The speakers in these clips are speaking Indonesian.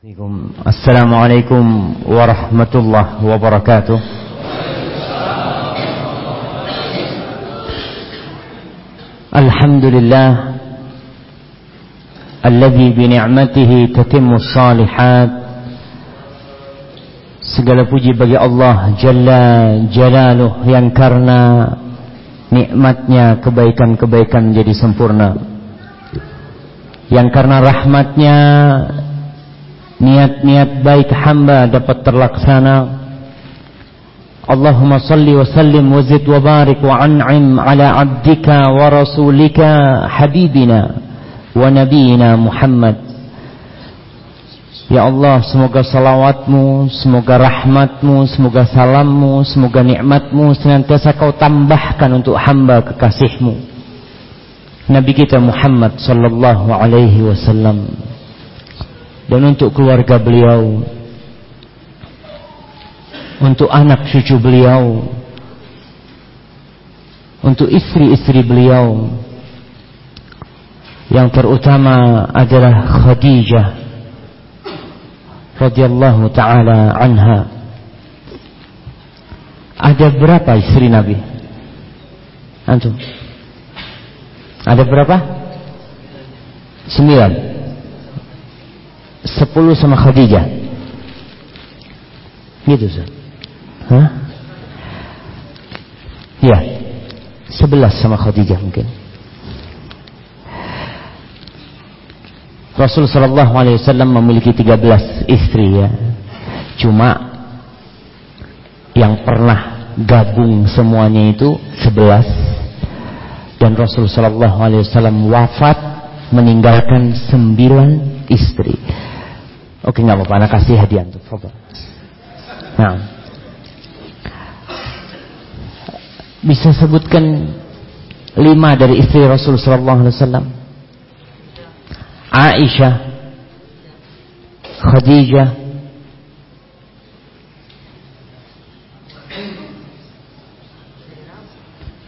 Assalamualaikum warahmatullahi wabarakatuh. Alhamdulillah alladzi bi ni'matihi tatimmu shalihat Segala puji bagi Allah Jalla Jalaluh yang karena nikmatnya kebaikan-kebaikan menjadi sempurna. Yang karena rahmatnya niat-niat baik hamba dapat terlaksana. Allahumma salli wa sallim wa zid wa barik wa an'im ala abdika wa rasulika habibina wa nabiyina Muhammad. Ya Allah semoga salawatmu, semoga rahmatmu, semoga salammu, semoga nikmatmu senantiasa kau tambahkan untuk hamba kekasihmu. Nabi kita Muhammad sallallahu alaihi wasallam dan untuk keluarga beliau. Untuk anak cucu beliau. Untuk istri-istri beliau. Yang terutama adalah Khadijah. Radhiyallahu taala anha. Ada berapa istri Nabi? Antum? Ada berapa? Sembilan sepuluh sama Khadijah. Gitu Ustaz. Hah? Ya. Sebelas sama Khadijah mungkin. Rasul sallallahu alaihi wasallam memiliki 13 istri ya. Cuma yang pernah gabung semuanya itu 11 dan Rasul sallallahu alaihi wasallam wafat meninggalkan 9 istri. Oke nggak apa-apa, anak kasih hadiah untuk Fadal. Nah, bisa sebutkan lima dari istri Rasul Sallallahu Alaihi Wasallam. Aisyah, Khadijah,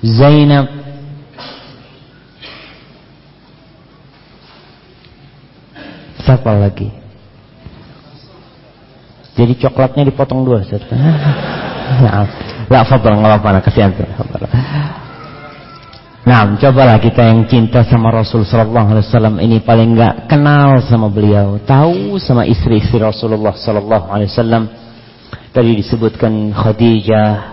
Zainab, siapa lagi? Jadi coklatnya dipotong dua Ustaz. Maaf. La apa-apa kasihan Nah, cobalah kita yang cinta sama Rasul sallallahu alaihi wasallam ini paling enggak kenal sama beliau, tahu sama istri-istri Rasulullah sallallahu alaihi wasallam. Tadi disebutkan Khadijah,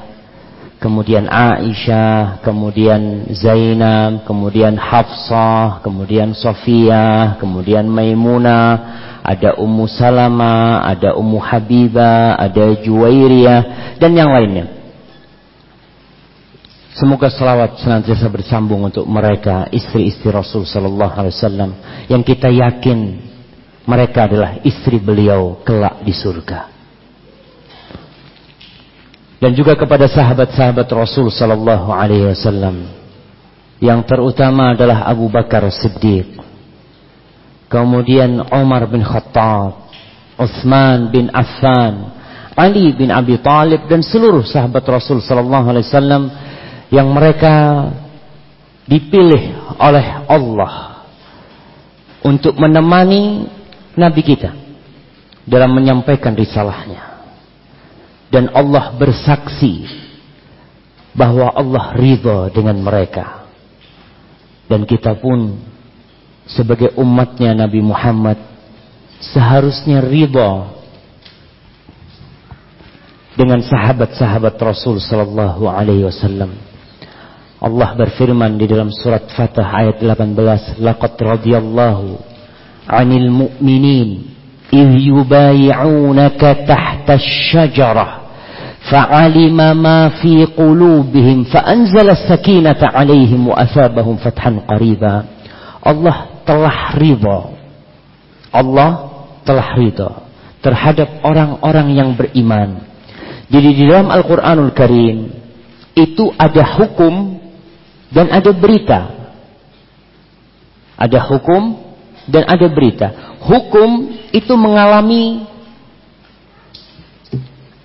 kemudian Aisyah, kemudian Zainab, kemudian Hafsah, kemudian Sofia, kemudian Maimunah, ada Ummu Salama, ada Ummu Habibah, ada Juwairiyah dan yang lainnya. Semoga selawat senantiasa bersambung untuk mereka istri-istri Rasul sallallahu alaihi wasallam yang kita yakin mereka adalah istri beliau kelak di surga. Dan juga kepada sahabat-sahabat Rasul sallallahu alaihi wasallam yang terutama adalah Abu Bakar Siddiq kemudian Umar bin Khattab, Utsman bin Affan, Ali bin Abi Talib dan seluruh sahabat Rasul sallallahu alaihi wasallam yang mereka dipilih oleh Allah untuk menemani nabi kita dalam menyampaikan risalahnya. Dan Allah bersaksi bahwa Allah ridha dengan mereka. Dan kita pun sebagai umatnya Nabi Muhammad seharusnya ridha dengan sahabat-sahabat Rasul sallallahu alaihi wasallam. Allah berfirman di dalam surat Fatah ayat 18, "Laqad radiyallahu 'anil mu'minin yubay'unaka tahta asy-syajarah fa'alima ma fi qulubihim fa'anzala as-sakinata 'alaihim wa asabahum fathan qariba." Allah telah ridha. Allah telah ridha terhadap orang-orang yang beriman. Jadi di dalam Al-Qur'anul Karim itu ada hukum dan ada berita. Ada hukum dan ada berita. Hukum itu mengalami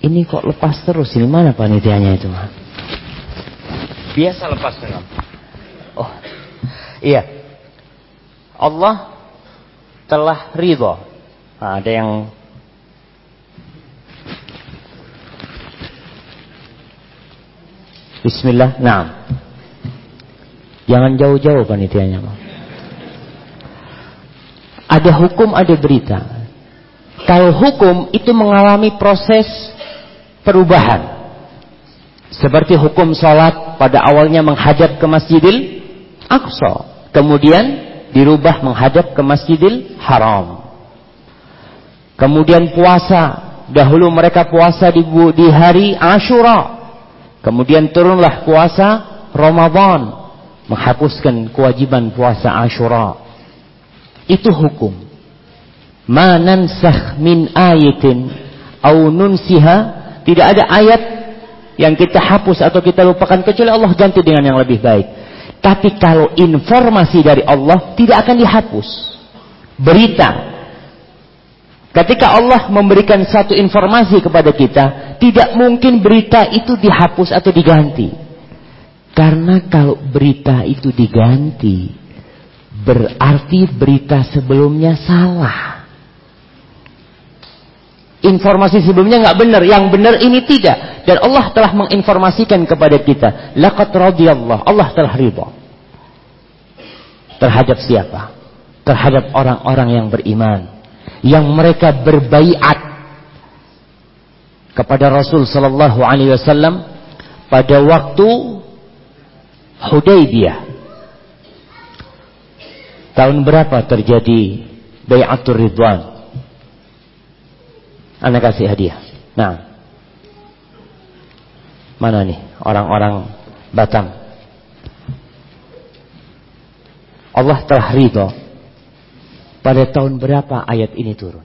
ini kok lepas terus ini mana panitianya itu? Biasa lepas memang. Oh iya Allah telah ridho. Nah, ada yang Bismillah. Nah, jangan jauh-jauh panitianya. Ada hukum, ada berita. Kalau hukum itu mengalami proses perubahan. Seperti hukum sholat pada awalnya menghadap ke Masjidil Aqsa. Kemudian dirubah menghadap ke Masjidil Haram. Kemudian puasa. Dahulu mereka puasa di, hari Ashura. Kemudian turunlah puasa Ramadan menghapuskan kewajiban puasa Ashura. Itu hukum. Ma nansakh min ayatin au nunsiha, tidak ada ayat yang kita hapus atau kita lupakan kecuali Allah ganti dengan yang lebih baik. Tapi kalau informasi dari Allah tidak akan dihapus. Berita. Ketika Allah memberikan satu informasi kepada kita, tidak mungkin berita itu dihapus atau diganti. Karena kalau berita itu diganti, berarti berita sebelumnya salah. Informasi sebelumnya nggak benar, yang benar ini tidak. Dan Allah telah menginformasikan kepada kita, laqad radiyallah, Allah telah ridha. Terhadap siapa? Terhadap orang-orang yang beriman, yang mereka berbaiat kepada Rasul sallallahu alaihi wasallam pada waktu Hudaybiyah. Tahun berapa terjadi Bayatul Ridwan? Anda kasih hadiah. Nah. Mana nih orang-orang Batam? Allah telah ridho. Pada tahun berapa ayat ini turun?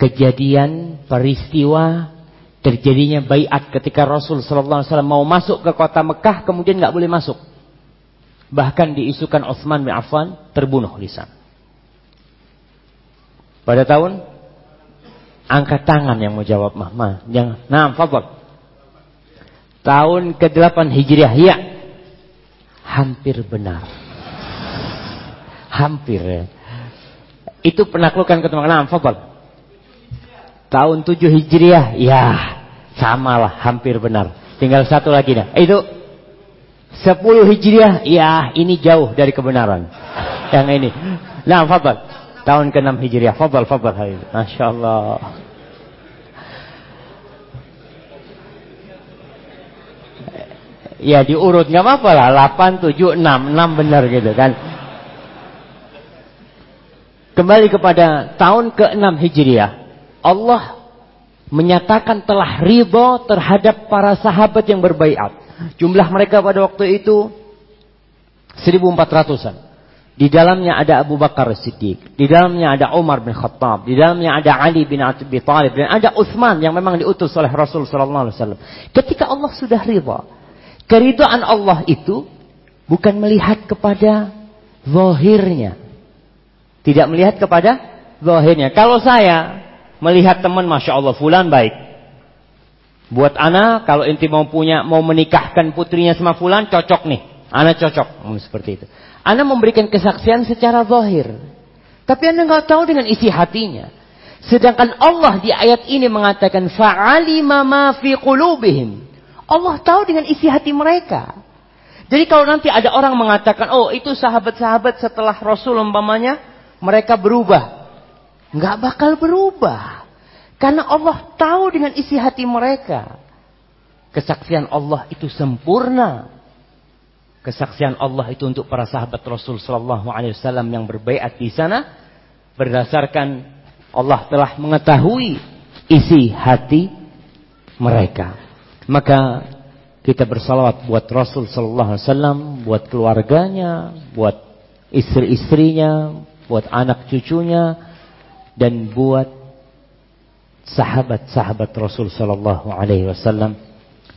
Kejadian peristiwa terjadinya bayat ketika Rasul sallallahu alaihi wasallam mau masuk ke kota Mekah kemudian nggak boleh masuk. Bahkan diisukan Utsman bin Affan terbunuh di sana. Pada tahun angkat tangan yang mau jawab mah. mah jangan. Nah. Tahun ke-8 Hijriah ya. Hampir benar. Hampir ya. Itu penaklukan ketemu. Nah, fadhal. Tahun 7 Hijriah, ya samalah hampir benar. Tinggal satu lagi dah. Itu 10 Hijriah, ya ini jauh dari kebenaran. Yang ini. Nah, fadal. Tahun ke-6 Hijriah. Fadal, fadal. Masya Allah. Ya diurut nggak apa-apa lah 8, 7, 6 6 benar gitu kan Kembali kepada tahun ke-6 Hijriah Allah menyatakan telah ridho terhadap para sahabat yang berbaiat. Jumlah mereka pada waktu itu 1400-an. Di dalamnya ada Abu Bakar Siddiq, di dalamnya ada Umar bin Khattab, di dalamnya ada Ali bin Abi Thalib dan ada Utsman yang memang diutus oleh Rasul sallallahu alaihi wasallam. Ketika Allah sudah ridha, keridhaan Allah itu bukan melihat kepada zahirnya. Tidak melihat kepada zahirnya. Kalau saya melihat teman masya Allah fulan baik. Buat anak kalau inti mau punya mau menikahkan putrinya sama fulan cocok nih. Anak cocok hmm, seperti itu. Anak memberikan kesaksian secara zahir. Tapi anda nggak tahu dengan isi hatinya. Sedangkan Allah di ayat ini mengatakan fa'alima ma fi qulubihim. Allah tahu dengan isi hati mereka. Jadi kalau nanti ada orang mengatakan, oh itu sahabat-sahabat setelah Rasul umpamanya, mereka berubah. Nggak bakal berubah. Karena Allah tahu dengan isi hati mereka. Kesaksian Allah itu sempurna. Kesaksian Allah itu untuk para sahabat Rasul Sallallahu Alaihi Wasallam yang berbaiat di sana berdasarkan Allah telah mengetahui isi hati mereka. Maka kita bersalawat buat Rasul Sallallahu Alaihi Wasallam, buat keluarganya, buat istri-istrinya, buat anak cucunya, dan buat sahabat-sahabat Rasul sallallahu alaihi wasallam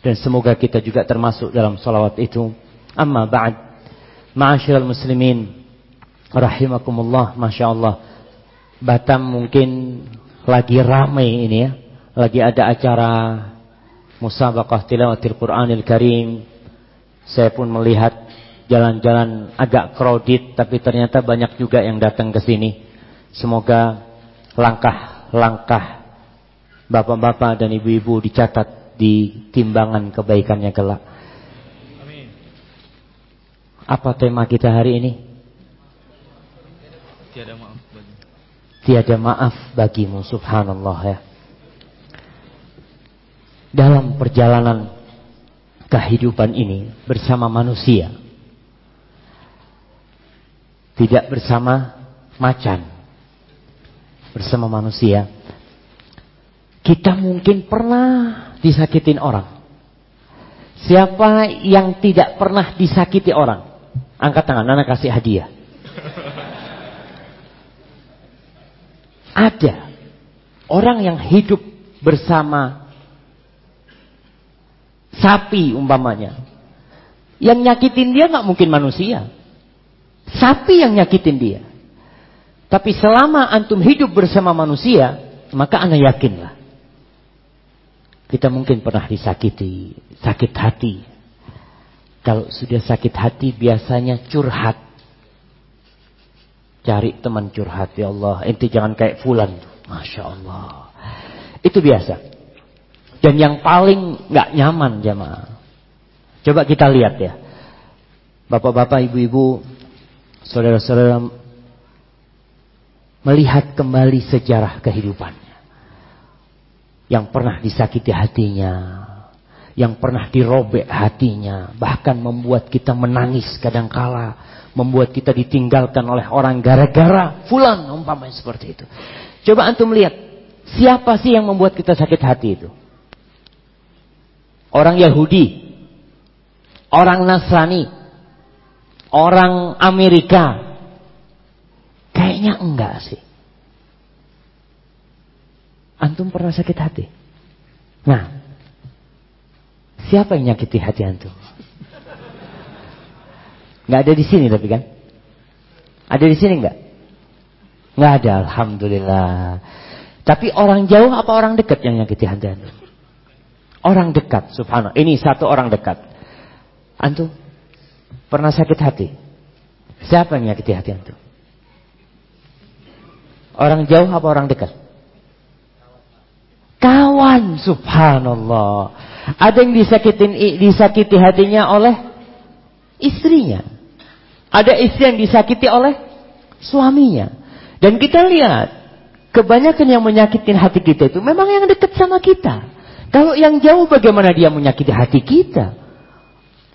dan semoga kita juga termasuk dalam salawat itu. Amma ba'd. Ma'asyiral muslimin rahimakumullah, masyaallah. Batam mungkin lagi ramai ini ya. Lagi ada acara musabaqah tilawatil Qur'anil Karim. Saya pun melihat jalan-jalan agak crowded tapi ternyata banyak juga yang datang ke sini. Semoga langkah-langkah bapak-bapak dan ibu-ibu dicatat di timbangan kebaikannya kelak. Apa tema kita hari ini? Tiada maaf bagimu. Tiada maaf bagimu, subhanallah ya. Dalam perjalanan kehidupan ini bersama manusia. Tidak bersama macan. Bersama manusia. Kita mungkin pernah disakitin orang. Siapa yang tidak pernah disakiti orang? Angkat tangan, Nana kasih hadiah. Ada orang yang hidup bersama sapi umpamanya. Yang nyakitin dia nggak mungkin manusia. Sapi yang nyakitin dia. Tapi selama antum hidup bersama manusia, maka anda yakinlah. Kita mungkin pernah disakiti, sakit hati, kalau sudah sakit hati biasanya curhat. Cari teman curhat ya Allah. Inti jangan kayak fulan. Masya Allah. Itu biasa. Dan yang paling nggak nyaman jemaah. Coba kita lihat ya. Bapak-bapak, ibu-ibu, saudara-saudara melihat kembali sejarah kehidupannya. Yang pernah disakiti hatinya, yang pernah dirobek hatinya, bahkan membuat kita menangis kadangkala, membuat kita ditinggalkan oleh orang gara-gara fulan umpamanya seperti itu. Coba antum lihat, siapa sih yang membuat kita sakit hati itu? Orang Yahudi, orang Nasrani, orang Amerika. Kayaknya enggak sih. Antum pernah sakit hati? Nah, Siapa yang nyakiti hati antum? Nggak ada di sini tapi kan? Ada di sini nggak? Nggak ada, alhamdulillah. Tapi orang jauh apa orang dekat yang nyakiti hati antum? Orang dekat, subhanallah. Ini satu orang dekat. Antum pernah sakit hati? Siapa yang nyakiti hati antum? Orang jauh apa orang dekat? Kawan, subhanallah. Ada yang disakitin, disakiti hatinya oleh istrinya. Ada istri yang disakiti oleh suaminya. Dan kita lihat, kebanyakan yang menyakitin hati kita itu memang yang dekat sama kita. Kalau yang jauh bagaimana dia menyakiti hati kita?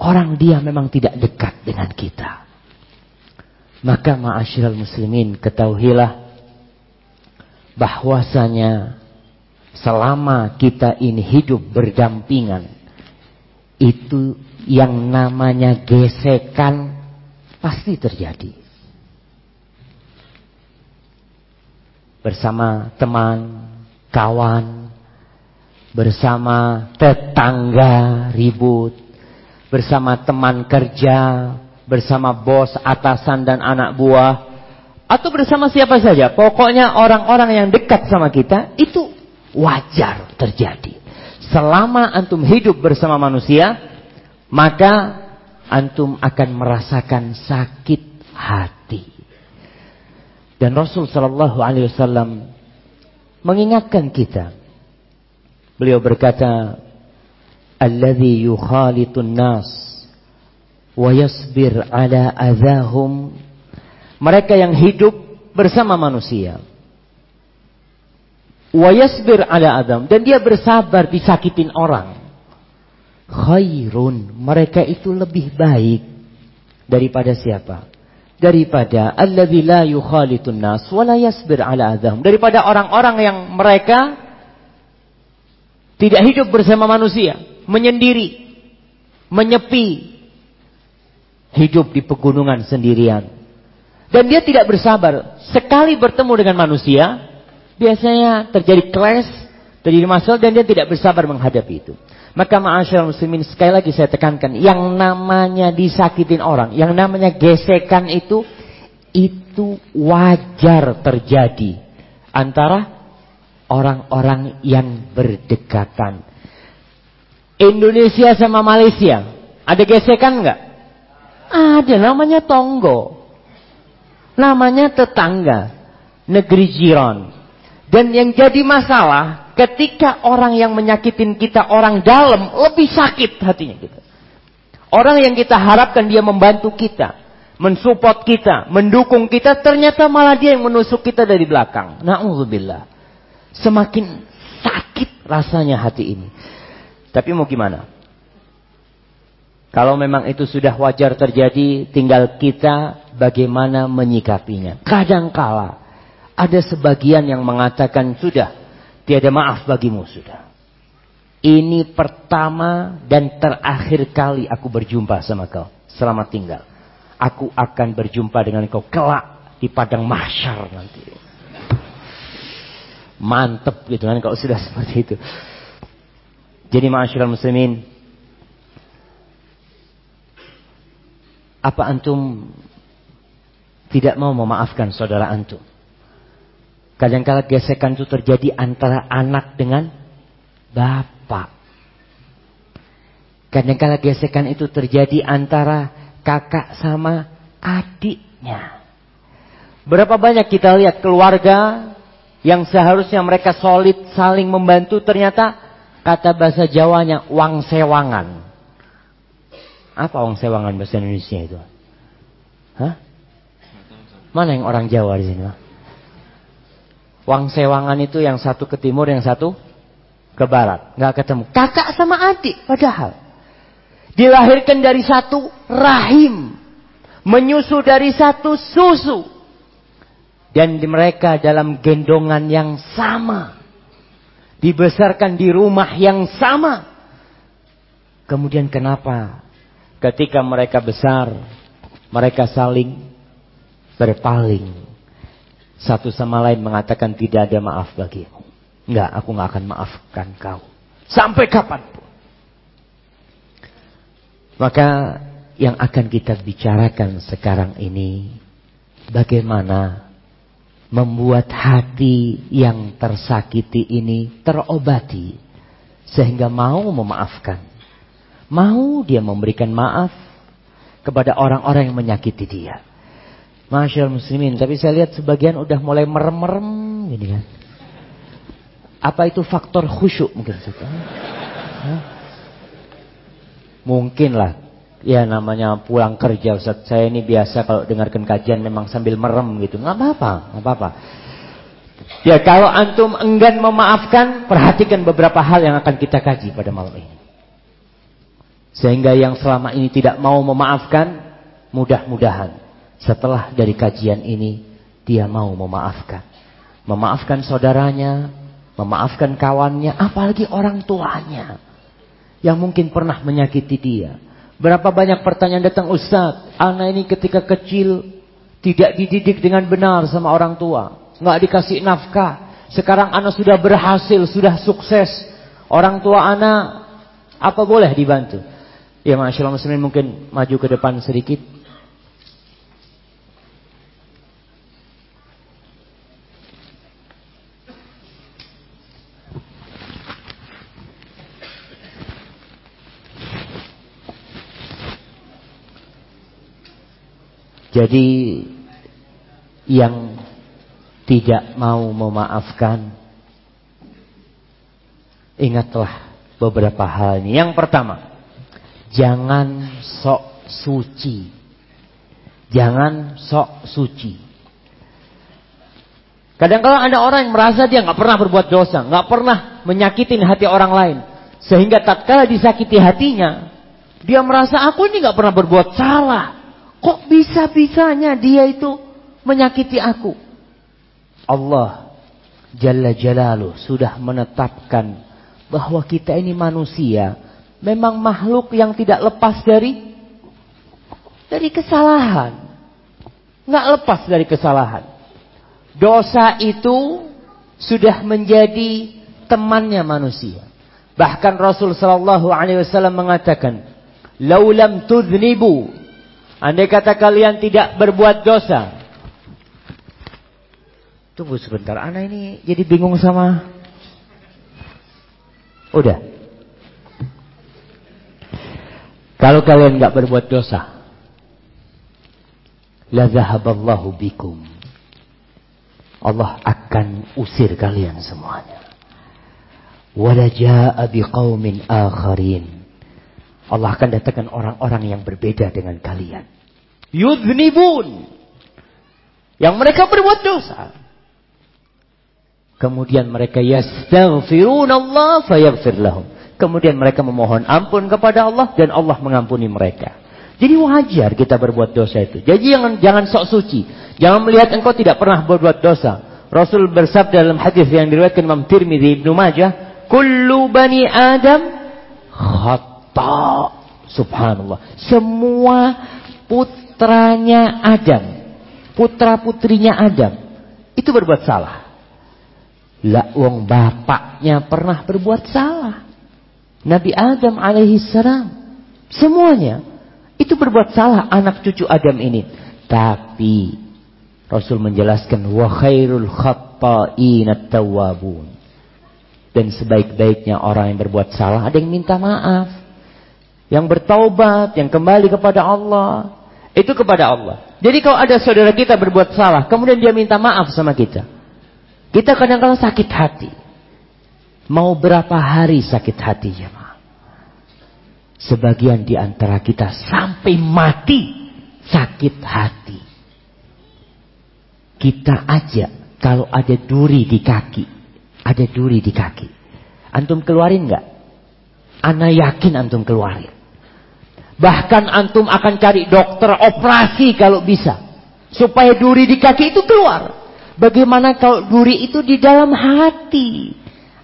Orang dia memang tidak dekat dengan kita. Maka ma'asyiral muslimin ketahuilah bahwasanya selama kita ini hidup berdampingan itu yang namanya gesekan pasti terjadi bersama teman, kawan, bersama tetangga ribut, bersama teman kerja, bersama bos, atasan dan anak buah, atau bersama siapa saja. Pokoknya orang-orang yang dekat sama kita itu wajar terjadi. Selama antum hidup bersama manusia, maka antum akan merasakan sakit hati. Dan Rasul Shallallahu Alaihi Wasallam mengingatkan kita. Beliau berkata, "Alladhi yukhalitun nas wa yasbir ala adahum." Mereka yang hidup bersama manusia Wayasbir ala adam. Dan dia bersabar disakitin orang. Khairun. Mereka itu lebih baik. Daripada siapa? Daripada alladzi la yukhalitun nas wa la adam. Daripada orang-orang yang mereka tidak hidup bersama manusia, menyendiri, menyepi, hidup di pegunungan sendirian. Dan dia tidak bersabar. Sekali bertemu dengan manusia, biasanya terjadi clash, terjadi masalah dan dia tidak bersabar menghadapi itu. Maka ma'asyar muslimin sekali lagi saya tekankan, yang namanya disakitin orang, yang namanya gesekan itu, itu wajar terjadi antara orang-orang yang berdekatan. Indonesia sama Malaysia, ada gesekan enggak? Ada, namanya tonggo. Namanya tetangga. Negeri jiran. Dan yang jadi masalah, ketika orang yang menyakitin kita orang dalam lebih sakit hatinya kita. Orang yang kita harapkan dia membantu kita, mensupport kita, mendukung kita, ternyata malah dia yang menusuk kita dari belakang. Nauzubillah. Semakin sakit rasanya hati ini. Tapi mau gimana? Kalau memang itu sudah wajar terjadi, tinggal kita bagaimana menyikapinya. Kadangkala ada sebagian yang mengatakan sudah tiada maaf bagimu sudah. Ini pertama dan terakhir kali aku berjumpa sama kau. Selamat tinggal. Aku akan berjumpa dengan kau kelak di padang mahsyar nanti. Mantep gitu kan kalau sudah seperti itu. Jadi ma'asyiral muslimin. Apa antum tidak mau memaafkan saudara antum? Kadang-kala gesekan itu terjadi antara anak dengan bapak. Kadang-kala gesekan itu terjadi antara kakak sama adiknya. Berapa banyak kita lihat keluarga yang seharusnya mereka solid saling membantu ternyata kata bahasa Jawanya wang sewangan. Apa wang sewangan bahasa Indonesia itu? Hah? Mana yang orang Jawa di sini? Wang sewangan itu yang satu ke timur, yang satu ke barat. Nggak ketemu. Kakak sama adik padahal. Dilahirkan dari satu rahim. Menyusu dari satu susu. Dan mereka dalam gendongan yang sama. Dibesarkan di rumah yang sama. Kemudian kenapa ketika mereka besar. Mereka saling berpaling satu sama lain mengatakan tidak ada maaf bagimu. Enggak, aku enggak akan maafkan kau. Sampai kapan pun. Maka yang akan kita bicarakan sekarang ini. Bagaimana membuat hati yang tersakiti ini terobati. Sehingga mau memaafkan. Mau dia memberikan maaf kepada orang-orang yang menyakiti dia. Masya muslimin. Tapi saya lihat sebagian udah mulai merem-merem gini kan. Apa itu faktor khusyuk mungkin Mungkin lah. Ya namanya pulang kerja Ustaz. Saya ini biasa kalau dengarkan kajian memang sambil merem gitu. Nggak apa-apa. Nggak apa-apa. Ya kalau antum enggan memaafkan. Perhatikan beberapa hal yang akan kita kaji pada malam ini. Sehingga yang selama ini tidak mau memaafkan. Mudah-mudahan setelah dari kajian ini dia mau memaafkan. Memaafkan saudaranya, memaafkan kawannya, apalagi orang tuanya yang mungkin pernah menyakiti dia. Berapa banyak pertanyaan datang Ustaz, anak ini ketika kecil tidak dididik dengan benar sama orang tua, nggak dikasih nafkah. Sekarang anak sudah berhasil, sudah sukses. Orang tua anak apa boleh dibantu? Ya Masya Allah mungkin maju ke depan sedikit. Jadi yang tidak mau memaafkan ingatlah beberapa hal ini. Yang pertama, jangan sok suci. Jangan sok suci. Kadang-kadang ada orang yang merasa dia nggak pernah berbuat dosa, nggak pernah menyakitin hati orang lain, sehingga tatkala disakiti hatinya, dia merasa aku ini nggak pernah berbuat salah. Kok bisa-bisanya dia itu menyakiti aku? Allah Jalla Jalaluh sudah menetapkan bahwa kita ini manusia memang makhluk yang tidak lepas dari dari kesalahan. Nggak lepas dari kesalahan. Dosa itu sudah menjadi temannya manusia. Bahkan Rasul sallallahu alaihi wasallam mengatakan, "Laulam tudhnibu Andai kata kalian tidak berbuat dosa. Tunggu sebentar, anak ini jadi bingung sama... Udah. Kalau kalian nggak berbuat dosa. La zahaballahu bikum. Allah akan usir kalian semuanya. Wala jaa biqaumin akharin. Allah akan datangkan orang-orang yang berbeda dengan kalian. Yudhnibun. Yang mereka berbuat dosa. Kemudian mereka yastaghfirun Allah fayaghfir lahum. Kemudian mereka memohon ampun kepada Allah dan Allah mengampuni mereka. Jadi wajar kita berbuat dosa itu. Jadi jangan jangan sok suci. Jangan melihat engkau tidak pernah berbuat dosa. Rasul bersabda dalam hadis yang diriwayatkan Imam Tirmidzi Ibnu Majah, "Kullu bani Adam khata." Subhanallah. Semua putranya Adam, putra-putrinya Adam itu berbuat salah. Lah wong bapaknya pernah berbuat salah. Nabi Adam alaihi salam semuanya itu berbuat salah anak cucu Adam ini. Tapi Rasul menjelaskan wa khairul khatta'in at-tawwabun. Dan sebaik-baiknya orang yang berbuat salah ada yang minta maaf. Yang bertaubat, yang kembali kepada Allah. Itu kepada Allah. Jadi kalau ada saudara kita berbuat salah, kemudian dia minta maaf sama kita. Kita kadang-kadang sakit hati. Mau berapa hari sakit hati ya ma? Sebagian di antara kita sampai mati sakit hati. Kita aja kalau ada duri di kaki, ada duri di kaki. Antum keluarin nggak? Ana yakin antum keluarin. Bahkan antum akan cari dokter operasi kalau bisa. Supaya duri di kaki itu keluar. Bagaimana kalau duri itu di dalam hati?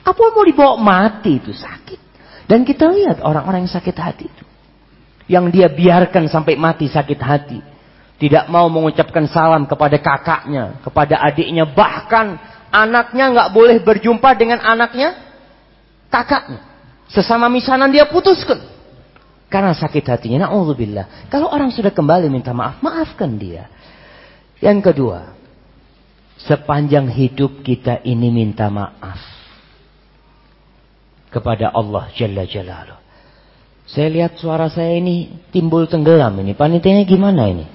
Apa mau dibawa mati itu sakit. Dan kita lihat orang-orang yang sakit hati itu. Yang dia biarkan sampai mati sakit hati. Tidak mau mengucapkan salam kepada kakaknya, kepada adiknya. Bahkan anaknya nggak boleh berjumpa dengan anaknya, kakaknya. Sesama misanan dia putuskan. Karena sakit hatinya. Na'udzubillah. Kalau orang sudah kembali minta maaf, maafkan dia. Yang kedua, Sepanjang hidup kita ini minta maaf. Kepada Allah Jalla Jalaluh. Saya lihat suara saya ini timbul tenggelam ini. Panitianya gimana ini?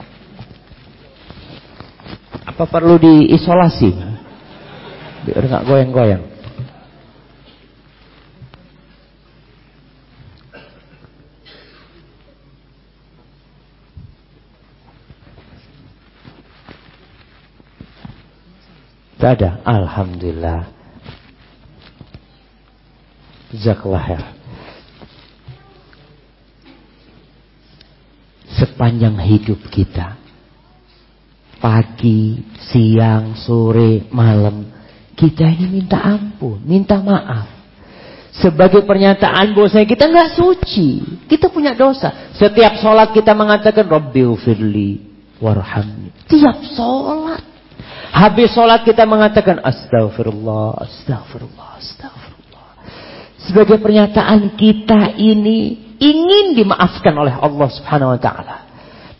Apa perlu diisolasi? Biar nggak goyang-goyang. Tidak ada. Alhamdulillah. Jazakallah khair. Sepanjang hidup kita. Pagi, siang, sore, malam. Kita ini minta ampun, minta maaf. Sebagai pernyataan bahwa kita nggak suci. Kita punya dosa. Setiap sholat kita mengatakan Rabbi ufirli warhamni. Tiap sholat. Habis sholat kita mengatakan astagfirullah, astagfirullah, astagfirullah. Sebagai pernyataan kita ini ingin dimaafkan oleh Allah Subhanahu wa taala.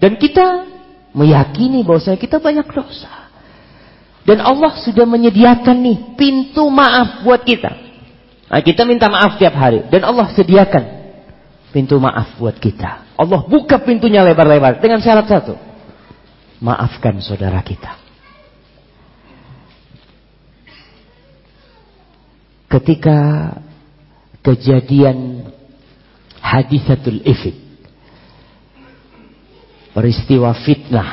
Dan kita meyakini bahwa kita banyak dosa. Dan Allah sudah menyediakan nih pintu maaf buat kita. Nah, kita minta maaf tiap hari dan Allah sediakan pintu maaf buat kita. Allah buka pintunya lebar-lebar dengan syarat satu. Maafkan saudara kita. Ketika kejadian hadisatul ifik peristiwa fitnah.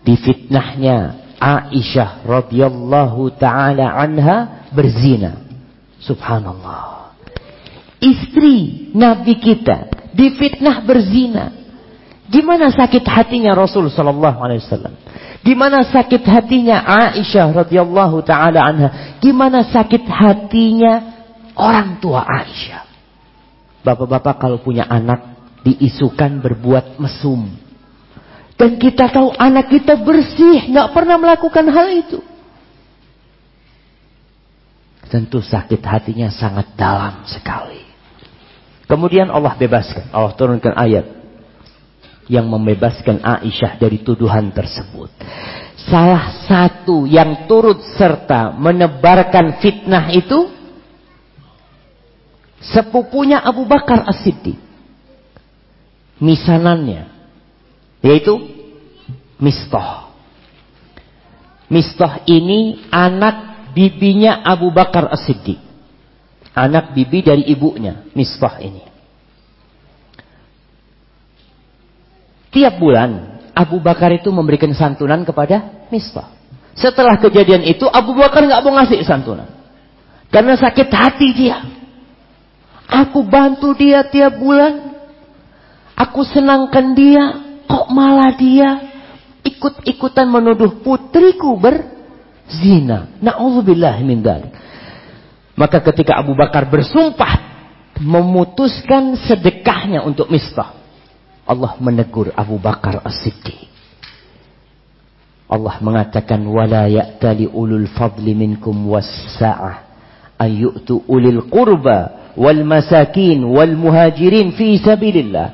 Di fitnahnya Aisyah radhiyallahu taala anha berzina. Subhanallah. Istri nabi kita difitnah berzina. Gimana sakit hatinya Rasul sallallahu alaihi wasallam Gimana sakit hatinya Aisyah radhiyallahu taala anha? Gimana sakit hatinya orang tua Aisyah? Bapak-bapak kalau punya anak diisukan berbuat mesum. Dan kita tahu anak kita bersih, nggak pernah melakukan hal itu. Tentu sakit hatinya sangat dalam sekali. Kemudian Allah bebaskan, Allah turunkan ayat yang membebaskan Aisyah dari tuduhan tersebut. Salah satu yang turut serta menebarkan fitnah itu sepupunya Abu Bakar As-Siddiq. Misanannya yaitu Mistah. Mistah ini anak bibinya Abu Bakar As-Siddiq. Anak bibi dari ibunya, Misbah ini. Tiap bulan Abu Bakar itu memberikan santunan kepada Misbah. Setelah kejadian itu Abu Bakar nggak mau ngasih santunan. Karena sakit hati dia. Aku bantu dia tiap bulan. Aku senangkan dia. Kok malah dia ikut-ikutan menuduh putriku berzina. Na'udzubillah min dalik. Maka ketika Abu Bakar bersumpah memutuskan sedekahnya untuk Misbah. Allah menegur Abu Bakar As-Siddiq. Allah mengatakan wala ya'tali ulul fadli minkum was-sa'ah ayyutu ulil qurba wal masakin wal muhajirin fi sabilillah.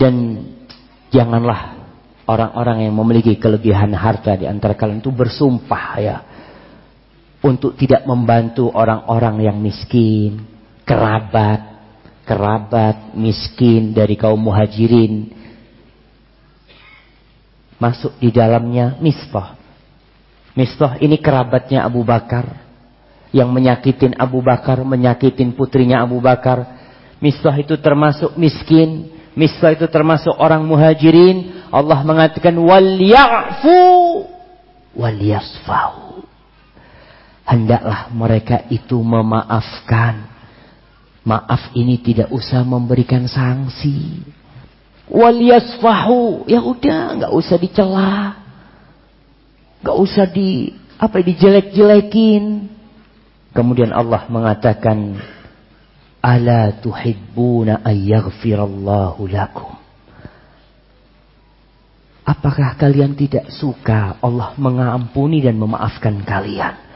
Dan janganlah orang-orang yang memiliki kelebihan harta di antara kalian itu bersumpah ya untuk tidak membantu orang-orang yang miskin, kerabat, kerabat miskin dari kaum muhajirin masuk di dalamnya Misbah. Misbah ini kerabatnya Abu Bakar yang menyakitin Abu Bakar, menyakitin putrinya Abu Bakar. Misbah itu termasuk miskin, Misbah itu termasuk orang muhajirin. Allah mengatakan wal ya'fu wal yasfahu. Hendaklah mereka itu memaafkan Maaf ini tidak usah memberikan sanksi. Wal yasfahu, ya udah, nggak usah dicela. nggak usah di apa dijelek-jelekin. Kemudian Allah mengatakan, "Ala tuhibbuna ayyaghfirallahu lakum?" Apakah kalian tidak suka Allah mengampuni dan memaafkan kalian?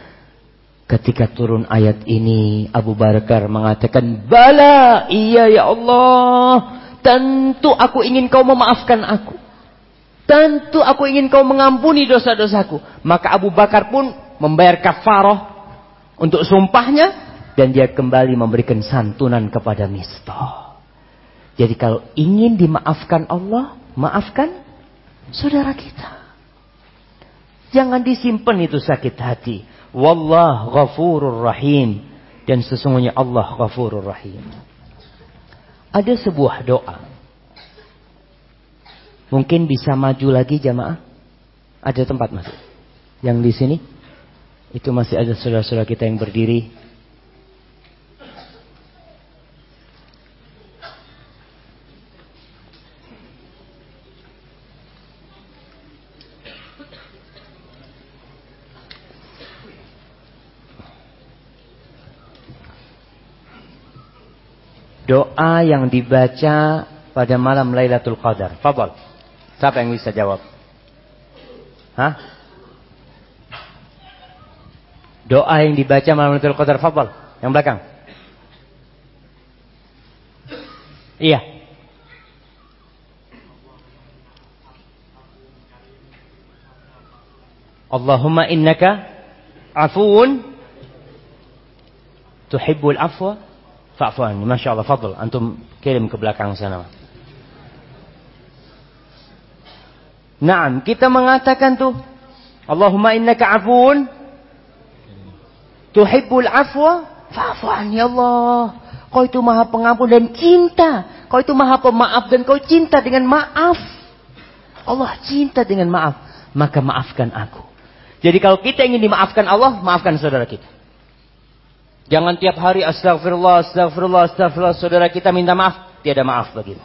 Ketika turun ayat ini, Abu Bakar mengatakan, Bala, iya ya Allah. Tentu aku ingin kau memaafkan aku. Tentu aku ingin kau mengampuni dosa-dosaku. Maka Abu Bakar pun membayar kafarah untuk sumpahnya. Dan dia kembali memberikan santunan kepada Mistah. Jadi kalau ingin dimaafkan Allah, maafkan saudara kita. Jangan disimpan itu sakit hati. Wallah ghafurur rahim. Dan sesungguhnya Allah ghafurur rahim. Ada sebuah doa. Mungkin bisa maju lagi jamaah. Ada tempat masuk. Yang di sini. Itu masih ada saudara-saudara kita yang berdiri. Doa yang dibaca pada malam Lailatul Qadar. Fadal. Siapa yang bisa jawab? Hah? Doa yang dibaca malam Lailatul Qadar. Fadal. Yang belakang. Iya. Allahumma innaka afuun tuhibbul afwa Fa'fuan, Masya Allah, fadl. Antum kirim ke belakang sana. Naam, kita mengatakan tuh, Allahumma innaka afun, tuhibbul afwa, fa'fuan, ya Allah. Kau itu maha pengampun dan cinta. Kau itu maha pemaaf dan kau cinta dengan maaf. Allah cinta dengan maaf. Maka maafkan aku. Jadi kalau kita ingin dimaafkan Allah, maafkan saudara kita. Jangan tiap hari astagfirullah, astagfirullah, astagfirullah. Saudara kita minta maaf, tiada maaf bagimu.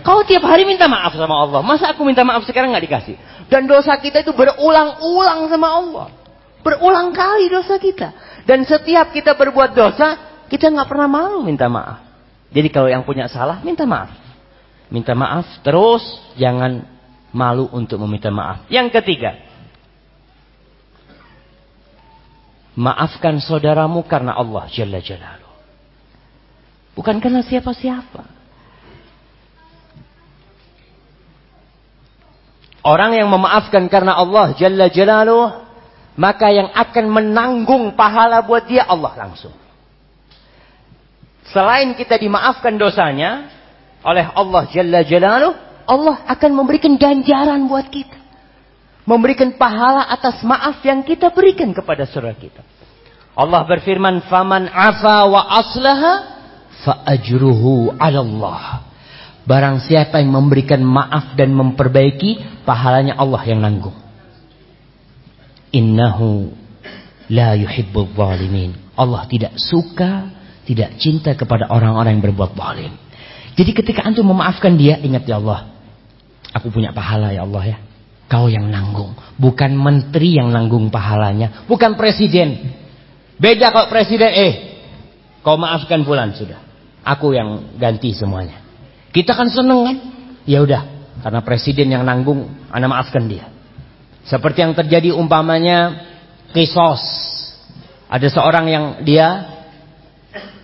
Kau tiap hari minta maaf sama Allah. Masa aku minta maaf sekarang nggak dikasih? Dan dosa kita itu berulang-ulang sama Allah. Berulang kali dosa kita. Dan setiap kita berbuat dosa, kita nggak pernah malu minta maaf. Jadi kalau yang punya salah, minta maaf. Minta maaf terus, jangan malu untuk meminta maaf. Yang ketiga, Maafkan saudaramu karena Allah Jalla Jalaluh. Bukan karena siapa-siapa. Orang yang memaafkan karena Allah Jalla Jalaluh. Maka yang akan menanggung pahala buat dia Allah langsung. Selain kita dimaafkan dosanya. Oleh Allah Jalla Jalaluh. Allah akan memberikan ganjaran buat kita memberikan pahala atas maaf yang kita berikan kepada saudara kita. Allah berfirman, "Faman afa wa aslaha fa ajruhu 'ala Allah." Barang siapa yang memberikan maaf dan memperbaiki, pahalanya Allah yang nanggung. Innahu la yuhibbul zalimin. Allah tidak suka, tidak cinta kepada orang-orang yang berbuat zalim. Jadi ketika antum memaafkan dia, ingat ya Allah, aku punya pahala ya Allah ya. Kau yang nanggung, bukan menteri yang nanggung pahalanya, bukan presiden. Beda kalau presiden, eh, kau maafkan bulan sudah. Aku yang ganti semuanya. Kita kan seneng kan? Ya udah, karena presiden yang nanggung, anda maafkan dia. Seperti yang terjadi umpamanya kisos. Ada seorang yang dia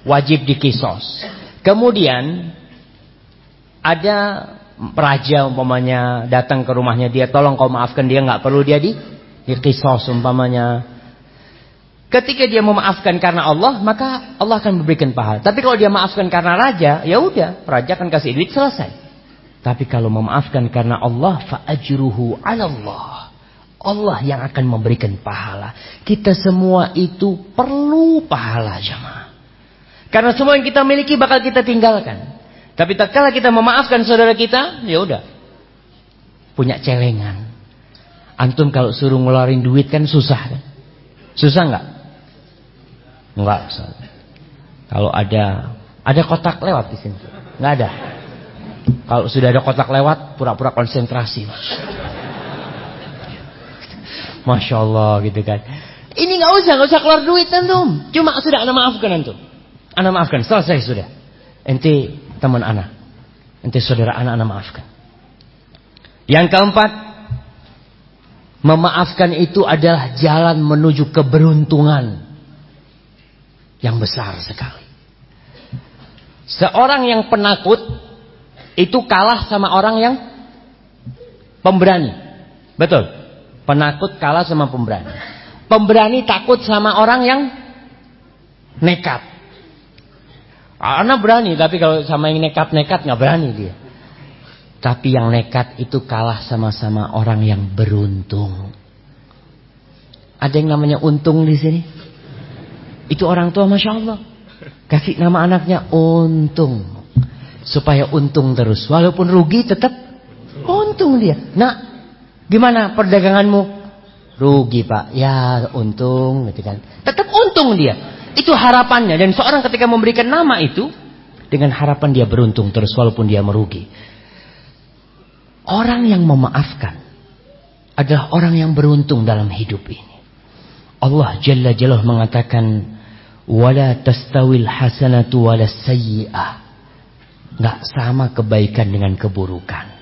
wajib dikisos. Kemudian ada raja umpamanya datang ke rumahnya dia tolong kau maafkan dia nggak perlu dia di dikisos umpamanya Ketika dia memaafkan karena Allah, maka Allah akan memberikan pahala. Tapi kalau dia maafkan karena raja, ya udah, raja akan kasih duit selesai. Tapi kalau memaafkan karena Allah, faajruhu Allah. Allah yang akan memberikan pahala. Kita semua itu perlu pahala jemaah. Karena semua yang kita miliki bakal kita tinggalkan. Tapi tak kala kita memaafkan saudara kita, ya udah. Punya celengan. Antum kalau suruh ngeluarin duit kan susah kan? Susah nggak? Enggak, Kalau ada ada kotak lewat di sini. Enggak ada. Kalau sudah ada kotak lewat, pura-pura konsentrasi. Masya Allah gitu kan. Ini nggak usah, nggak usah keluar duit antum. Cuma sudah anda maafkan antum. Anda maafkan, selesai sudah. Ente teman anak. Ente saudara anak, anda maafkan. Yang keempat, memaafkan itu adalah jalan menuju keberuntungan yang besar sekali. Seorang yang penakut itu kalah sama orang yang pemberani. Betul. Penakut kalah sama pemberani. Pemberani takut sama orang yang nekat. Anak berani, tapi kalau sama yang nekat-nekat nggak berani dia. Tapi yang nekat itu kalah sama-sama orang yang beruntung. Ada yang namanya untung di sini? Itu orang tua Masya Allah. Kasih nama anaknya untung. Supaya untung terus. Walaupun rugi tetap untung dia. Nah, gimana perdaganganmu? Rugi pak. Ya untung gitu kan. Tetap untung dia. Itu harapannya. Dan seorang ketika memberikan nama itu. Dengan harapan dia beruntung terus walaupun dia merugi. Orang yang memaafkan. Adalah orang yang beruntung dalam hidup ini. Allah Jalla Jalla mengatakan wala tastawil hasanatu wala sayyi'ah. Enggak sama kebaikan dengan keburukan.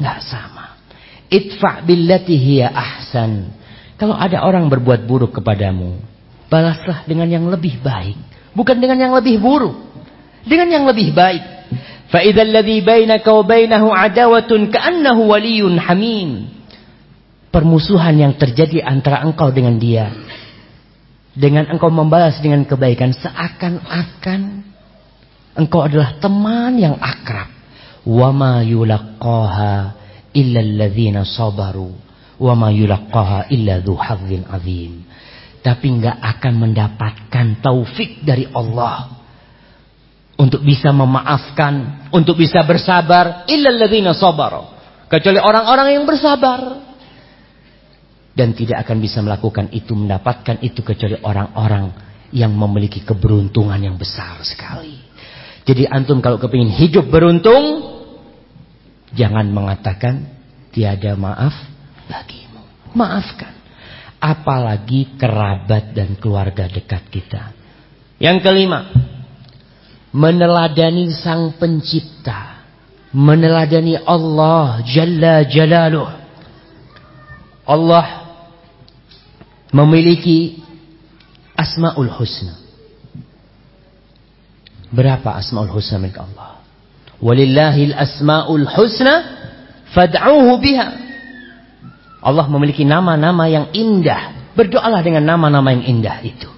Enggak sama. Idfa billati hiya ahsan. Kalau ada orang berbuat buruk kepadamu, balaslah dengan yang lebih baik, bukan dengan yang lebih buruk. Dengan yang lebih baik. Fa idzal ladzi bainaka wa bainahu adawatun waliyyun hamim. Permusuhan yang terjadi antara engkau dengan dia dengan engkau membalas dengan kebaikan seakan-akan engkau adalah teman yang akrab. Wa ma yulaqqaha illa alladzina sabaru wa ma yulaqqaha illa dzu azim. Tapi enggak akan mendapatkan taufik dari Allah untuk bisa memaafkan, untuk bisa bersabar illa alladzina sabaru. Kecuali orang-orang yang bersabar dan tidak akan bisa melakukan itu mendapatkan itu kecuali orang-orang yang memiliki keberuntungan yang besar sekali. Jadi antum kalau kepingin hidup beruntung jangan mengatakan tiada maaf bagimu. Maafkan. Apalagi kerabat dan keluarga dekat kita. Yang kelima, meneladani sang pencipta, meneladani Allah Jalla Jalaluh. Allah memiliki Asmaul Husna. Berapa Asmaul Husna milik Allah? Walillahil Asmaul Husna fad'uhu biha. Allah memiliki nama-nama yang indah. Berdoalah dengan nama-nama yang indah itu.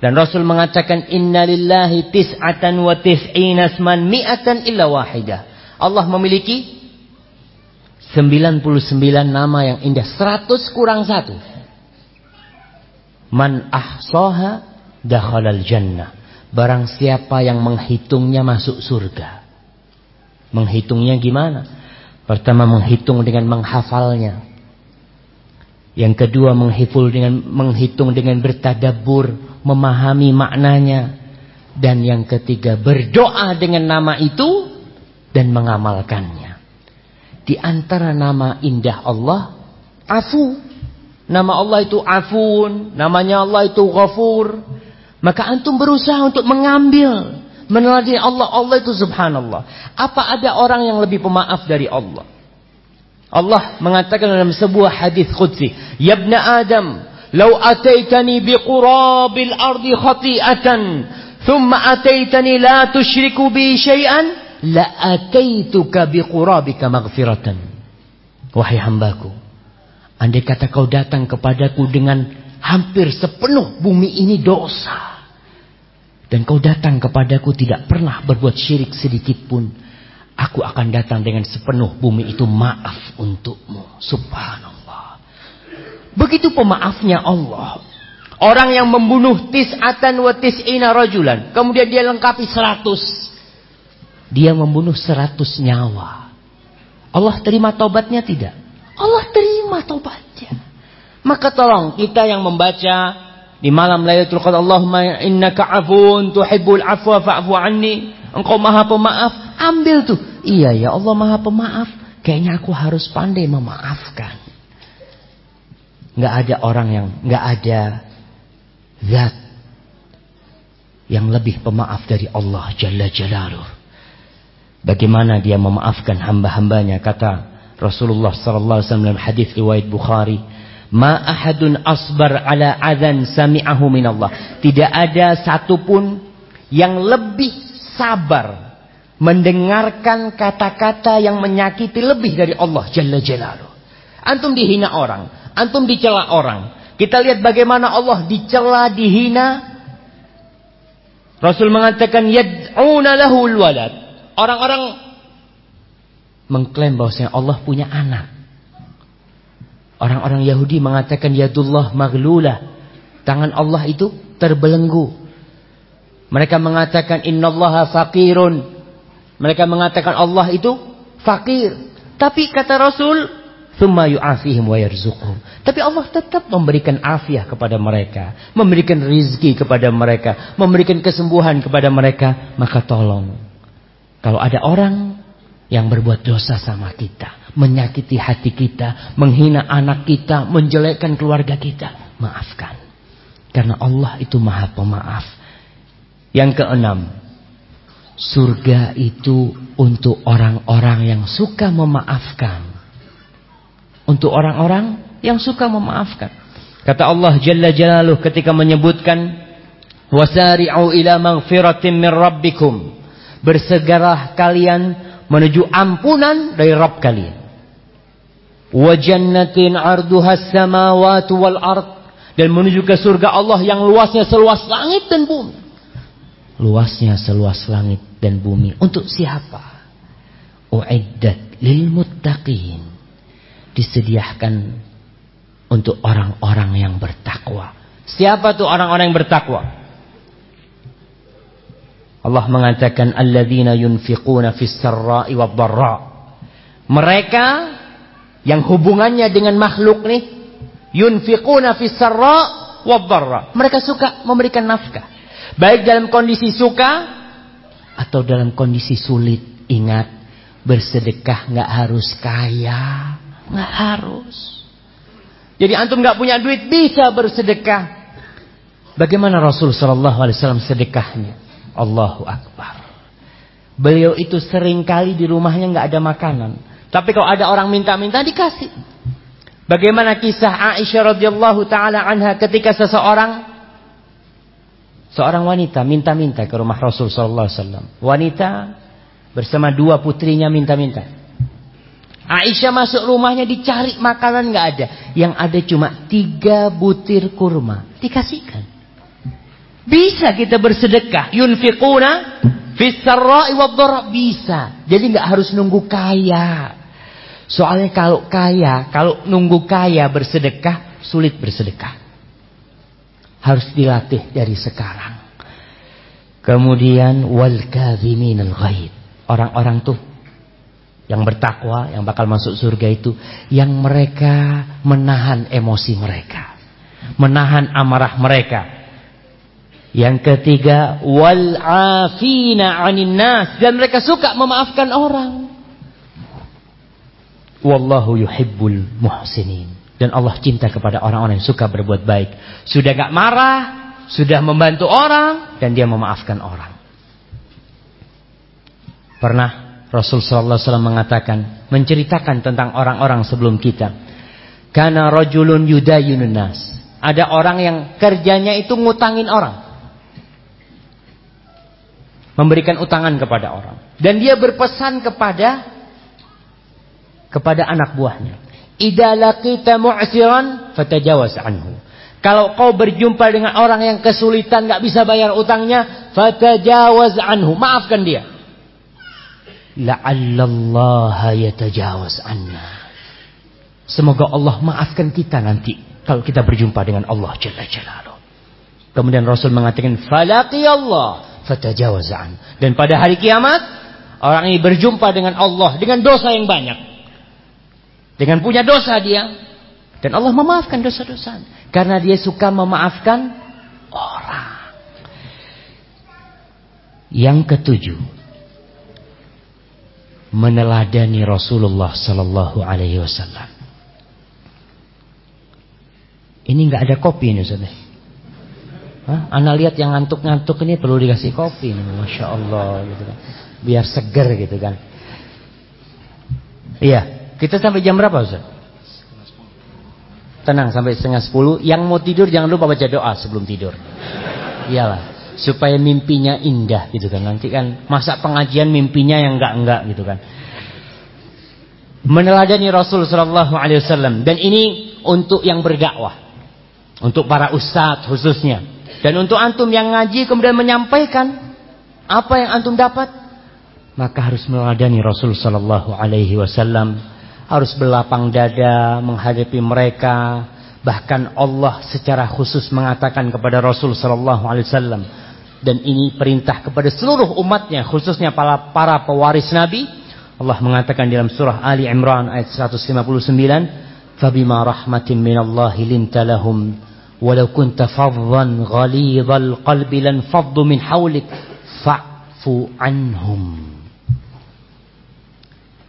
Dan Rasul mengatakan inna lillahi tis'atan wa tis'ina asman mi'atan illa wahidah. Allah memiliki 99 nama yang indah. 100 kurang satu. Man ahsoha dakhalal jannah. Barang siapa yang menghitungnya masuk surga. Menghitungnya gimana? Pertama menghitung dengan menghafalnya. Yang kedua menghiful dengan menghitung dengan bertadabur, memahami maknanya. Dan yang ketiga berdoa dengan nama itu dan mengamalkannya. Di antara nama indah Allah, Afu. Nama Allah itu Afun, namanya Allah itu Ghafur. Maka antum berusaha untuk mengambil meneladani Allah. Allah itu subhanallah. Apa ada orang yang lebih pemaaf dari Allah? Allah mengatakan dalam sebuah hadis qudsi, "Ya ibn Adam, law ataitani biqurabil ardi khati'atan, thumma ataitani la tusyriku bi syai'an, la ataituka biqurabika maghfiratan." Wahai hambaku, andai kata kau datang kepadaku dengan hampir sepenuh bumi ini dosa, dan kau datang kepadaku tidak pernah berbuat syirik sedikit pun. Aku akan datang dengan sepenuh bumi itu maaf untukmu. Subhanallah. Begitu pemaafnya Allah. Orang yang membunuh tis'atan wa tis'ina rajulan. Kemudian dia lengkapi seratus. Dia membunuh seratus nyawa. Allah terima taubatnya tidak? Allah terima taubatnya. Maka tolong kita yang membaca di malam Lailatul Qadar Allahumma innaka afun tuhibbul afwa fa'fu anni. Engkau Maha Pemaaf, ambil tuh. Iya ya Allah Maha Pemaaf. Kayaknya aku harus pandai memaafkan. Enggak ada orang yang enggak ada zat yang lebih pemaaf dari Allah Jalla Jalaluh. Bagaimana dia memaafkan hamba-hambanya kata Rasulullah sallallahu alaihi wasallam hadis riwayat Bukhari Ma ahadun asbar ala adzan sami'ahu minallah. Tidak ada satupun yang lebih sabar mendengarkan kata-kata yang menyakiti lebih dari Allah Jalla Jalaluh. Antum dihina orang, antum dicela orang. Kita lihat bagaimana Allah dicela, dihina. Rasul mengatakan yad'una lahul walad. Orang-orang mengklaim bahwasanya Allah punya anak. Orang-orang Yahudi mengatakan yadullah maglulah. Tangan Allah itu terbelenggu. Mereka mengatakan innallaha faqirun. Mereka mengatakan Allah itu fakir. Tapi kata Rasul, thumma yu'afihim wa. Tapi Allah tetap memberikan afiah kepada mereka, memberikan rizki kepada mereka, memberikan kesembuhan kepada mereka. Maka tolong, kalau ada orang yang berbuat dosa sama kita, menyakiti hati kita, menghina anak kita, menjelekkan keluarga kita, maafkan. Karena Allah itu maha pemaaf. Yang keenam, surga itu untuk orang-orang yang suka memaafkan. Untuk orang-orang yang suka memaafkan. Kata Allah Jalla Jalaluh ketika menyebutkan wasari'u ila maghfiratin min rabbikum. Bersegeralah kalian menuju ampunan dari Rabb kalian wa jannatin 'arduha samawati wal ard dan menuju ke surga Allah yang luasnya seluas langit dan bumi. Luasnya seluas langit dan bumi untuk siapa? Uiddat lil muttaqin. Disediakan untuk orang-orang yang bertakwa. Siapa tuh orang-orang yang bertakwa? Allah mengatakan alladzina yunfiquna fis sarra'i wad dharra. Mereka yang hubungannya dengan makhluk nih yunfiquna fis sarra wadh Mereka suka memberikan nafkah. Baik dalam kondisi suka atau dalam kondisi sulit. Ingat, bersedekah nggak harus kaya, nggak harus. Jadi antum nggak punya duit bisa bersedekah. Bagaimana Rasul Shallallahu Alaihi Wasallam sedekahnya? Allahu Akbar. Beliau itu sering kali di rumahnya nggak ada makanan. Tapi kalau ada orang minta-minta dikasih. Bagaimana kisah Aisyah radhiyallahu taala anha ketika seseorang seorang wanita minta-minta ke rumah Rasul sallallahu alaihi wasallam. Wanita bersama dua putrinya minta-minta. Aisyah masuk rumahnya dicari makanan nggak ada. Yang ada cuma tiga butir kurma. Dikasihkan. Bisa kita bersedekah. Yunfiquna fis sarra'i Bisa. Jadi nggak harus nunggu kaya. Soalnya kalau kaya, kalau nunggu kaya bersedekah, sulit bersedekah. Harus dilatih dari sekarang. Kemudian wal kadhiminal ghaib. Orang-orang tuh yang bertakwa, yang bakal masuk surga itu yang mereka menahan emosi mereka. Menahan amarah mereka. Yang ketiga wal afina 'anil nas dan mereka suka memaafkan orang. Wallahu yuhibbul muhsinin. Dan Allah cinta kepada orang-orang yang suka berbuat baik. Sudah gak marah, sudah membantu orang, dan dia memaafkan orang. Pernah Rasul sallallahu alaihi wasallam mengatakan, menceritakan tentang orang-orang sebelum kita. Karena rajulun yudayunun nas. Ada orang yang kerjanya itu ngutangin orang. Memberikan utangan kepada orang. Dan dia berpesan kepada kepada anak buahnya. Idza laqita mu'siran fatajawaz anhu. Kalau kau berjumpa dengan orang yang kesulitan nggak bisa bayar utangnya, fatajawaz anhu. Maafkan dia. La'allallaha yatajawaz anna. Semoga Allah maafkan kita nanti kalau kita berjumpa dengan Allah Jalla Jalaluh. Kemudian Rasul mengatakan, "Falaqi Allah fatajawaz an." Dan pada hari kiamat, orang ini berjumpa dengan Allah dengan dosa yang banyak. Dengan punya dosa dia. Dan Allah memaafkan dosa-dosa. Karena dia suka memaafkan orang. Yang ketujuh. Meneladani Rasulullah Sallallahu Alaihi Wasallam. Ini nggak ada kopi ini Ustaz. Hah? Anda lihat yang ngantuk-ngantuk ini perlu dikasih kopi Masya Allah gitu kan. Biar seger gitu kan. Iya. Kita sampai jam berapa Ustaz? Tenang sampai setengah sepuluh. Yang mau tidur jangan lupa baca doa sebelum tidur. Iyalah. Supaya mimpinya indah gitu kan. Nanti kan masa pengajian mimpinya yang enggak-enggak gitu kan. Meneladani Rasul Sallallahu Alaihi Wasallam. Dan ini untuk yang berdakwah. Untuk para ustadz khususnya. Dan untuk antum yang ngaji kemudian menyampaikan. Apa yang antum dapat. Maka harus meneladani Rasul Sallallahu Alaihi Wasallam harus berlapang dada menghadapi mereka. Bahkan Allah secara khusus mengatakan kepada Rasul sallallahu alaihi wasallam dan ini perintah kepada seluruh umatnya khususnya para para pewaris nabi. Allah mengatakan dalam surah Ali Imran ayat 159, "Fabima rahmatin minallahi linta lahum walau kunta faddan ghalidhal qalbi lan faddu min hawlik fa'fu anhum."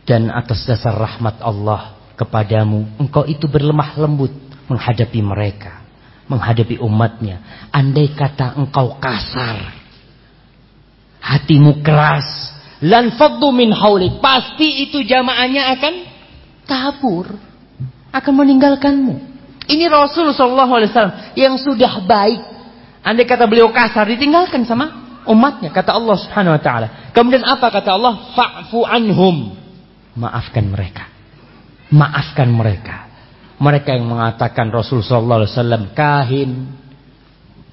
Dan atas dasar rahmat Allah kepadamu engkau itu berlemah lembut menghadapi mereka menghadapi umatnya. Andai kata engkau kasar hatimu keras lan faddu min haulik pasti itu jamaahnya akan kabur akan meninggalkanmu. Ini Rasul sallallahu alaihi wasallam yang sudah baik. Andai kata beliau kasar ditinggalkan sama umatnya kata Allah Subhanahu wa taala. Kemudian apa kata Allah? Fa'fu anhum maafkan mereka. Maafkan mereka. Mereka yang mengatakan Rasul sallallahu alaihi wasallam kahin,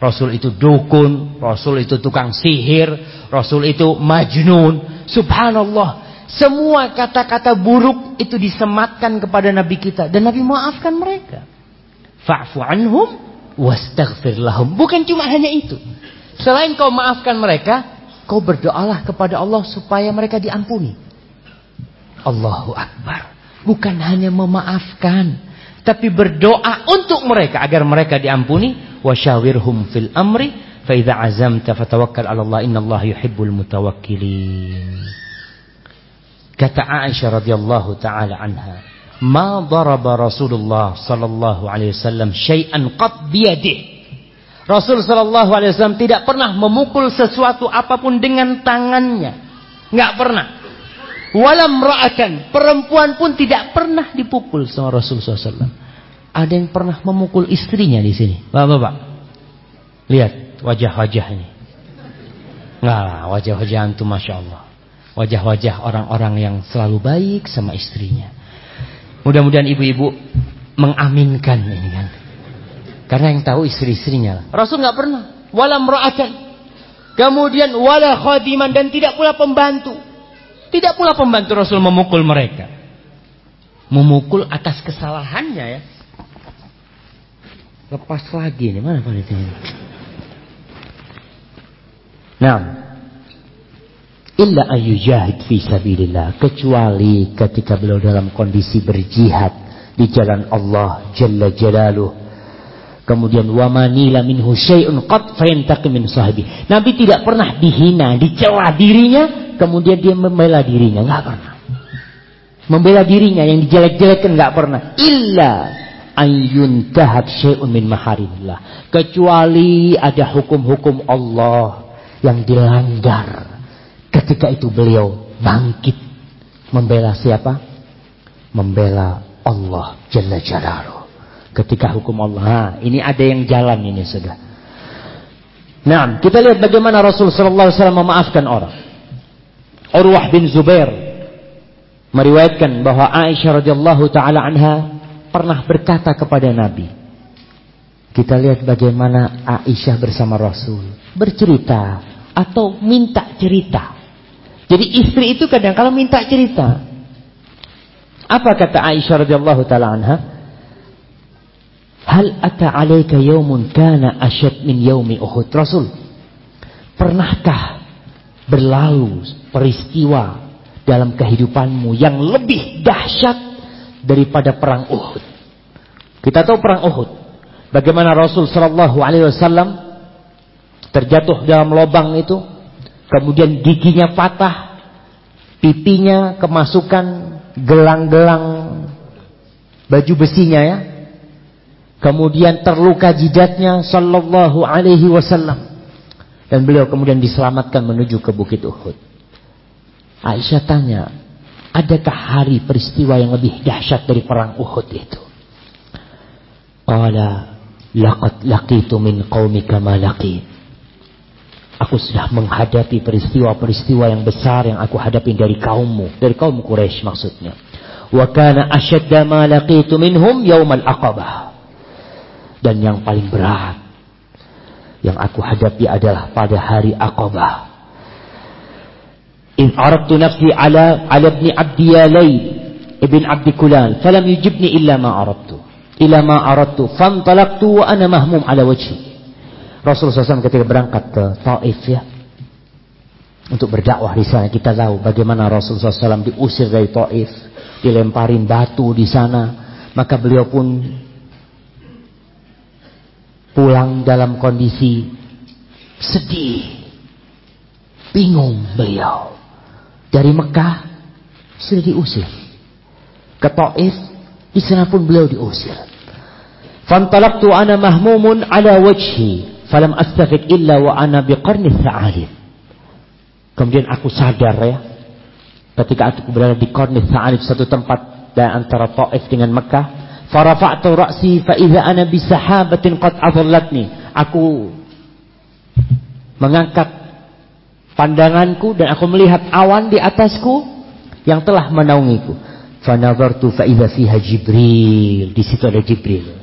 Rasul itu dukun, Rasul itu tukang sihir, Rasul itu majnun. Subhanallah. Semua kata-kata buruk itu disematkan kepada Nabi kita dan Nabi maafkan mereka. Fa'fu anhum wastaghfir lahum. Bukan cuma hanya itu. Selain kau maafkan mereka, kau berdoalah kepada Allah supaya mereka diampuni. Allahu Akbar. Bukan hanya memaafkan. Tapi berdoa untuk mereka. Agar mereka diampuni. Wasyawirhum fil amri. Faiza azamta fatawakkal ala Allah. Inna Allah yuhibbul mutawakkilin. Kata Aisyah radhiyallahu taala anha, "Ma daraba Rasulullah sallallahu alaihi wasallam syai'an qat biyadihi." Rasul sallallahu alaihi wasallam tidak pernah memukul sesuatu apa pun dengan tangannya. Enggak pernah. Walam ra'akan. Perempuan pun tidak pernah dipukul sama Rasulullah SAW. Ada yang pernah memukul istrinya di sini. Bapak-bapak. Lihat wajah-wajah ini. Lah, wajah-wajah antum Masya Allah. Wajah-wajah orang-orang yang selalu baik sama istrinya. Mudah-mudahan ibu-ibu mengaminkan ini kan. Karena yang tahu istri-istrinya. Rasul nggak pernah. Walam ra'akan. Kemudian wala khadiman dan tidak pula pembantu. Tidak pula pembantu Rasul memukul mereka. Memukul atas kesalahannya ya. Lepas lagi nih, mana ini? Nah, illa ayyujahid fi sabilillah kecuali ketika beliau dalam kondisi berjihad di jalan Allah jalla jalaluh kemudian wa manila minhu syai'un qad fayantaqi min sahibi Nabi tidak pernah dihina dicela dirinya kemudian dia membela dirinya. Enggak pernah. Membela dirinya yang dijelek-jelekan enggak pernah. Illa ayyuntahak syai'un min maharimillah kecuali ada hukum-hukum Allah yang dilanggar. Ketika itu beliau bangkit. Membela siapa? Membela Allah Jalla Jalaluh. Ketika hukum Allah. Ini ada yang jalan ini sudah. Nah, kita lihat bagaimana Rasul sallallahu alaihi wasallam memaafkan orang. Urwah bin Zubair meriwayatkan bahwa Aisyah radhiyallahu taala anha pernah berkata kepada Nabi. Kita lihat bagaimana Aisyah bersama Rasul bercerita atau minta cerita. Jadi istri itu kadang kalau minta cerita. Apa kata Aisyah radhiyallahu taala anha? Hal ata 'alaika yaumun kana asyad min yaumi Uhud? Rasul, pernahkah berlalu peristiwa dalam kehidupanmu yang lebih dahsyat daripada perang Uhud? Kita tahu perang Uhud. Bagaimana Rasul sallallahu alaihi wasallam terjatuh dalam lubang itu, kemudian giginya patah, pipinya kemasukan gelang-gelang baju besinya ya. Kemudian terluka jidatnya sallallahu alaihi wasallam. Dan beliau kemudian diselamatkan menuju ke Bukit Uhud. Aisyah tanya, adakah hari peristiwa yang lebih dahsyat dari perang Uhud itu? Qala laqad laqitu min qaumika ma laqit. Aku sudah menghadapi peristiwa-peristiwa yang besar yang aku hadapi dari kaummu, dari kaum Quraisy maksudnya. Wa kana ashadda ma laqitu minhum yaumal aqabah. Dan yang paling berat yang aku hadapi adalah pada hari Aqabah. In aradtu nafsi ala ala ibn Abdi Yalay ibn Abdi Kulal falam yujibni illa ma aradtu. Ila ma aradtu fantalaqtu wa ana mahmum ala wajhi. Rasulullah SAW ketika berangkat ke Taif ya untuk berdakwah di sana kita tahu bagaimana Rasulullah SAW diusir dari Taif, dilemparin batu di sana, maka beliau pun pulang dalam kondisi sedih, bingung beliau. Dari Mekah sudah diusir ke Taif, di sana pun beliau diusir. Fantalaqtu ana mahmumun ala wajhi falam astafiq illa wa ana biqarni sa'alib. Kemudian aku sadar ya, ketika aku berada di qarni sa'alib satu tempat dan antara Taif dengan Mekah, farafa'tu ra'si fa idza ana bi sahabatin qad adallatni. Aku mengangkat pandanganku dan aku melihat awan di atasku yang telah menaungiku. Fanadhartu fa idza fiha Jibril. Di situ ada Jibril.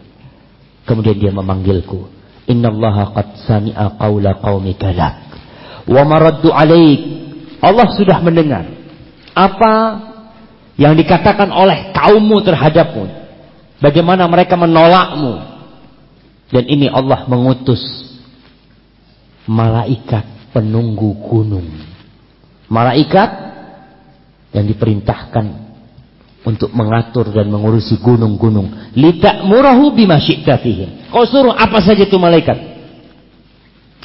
Kemudian dia memanggilku. Innallaha qad sami'a qawla qaumika lak. Wa maraddu alaik. Allah sudah mendengar apa yang dikatakan oleh kaummu terhadapmu. Bagaimana mereka menolakmu. Dan ini Allah mengutus malaikat penunggu gunung. Malaikat yang diperintahkan untuk mengatur dan mengurusi gunung-gunung. Litakmurahu bima syi'ta fihi. Kau suruh apa saja itu malaikat.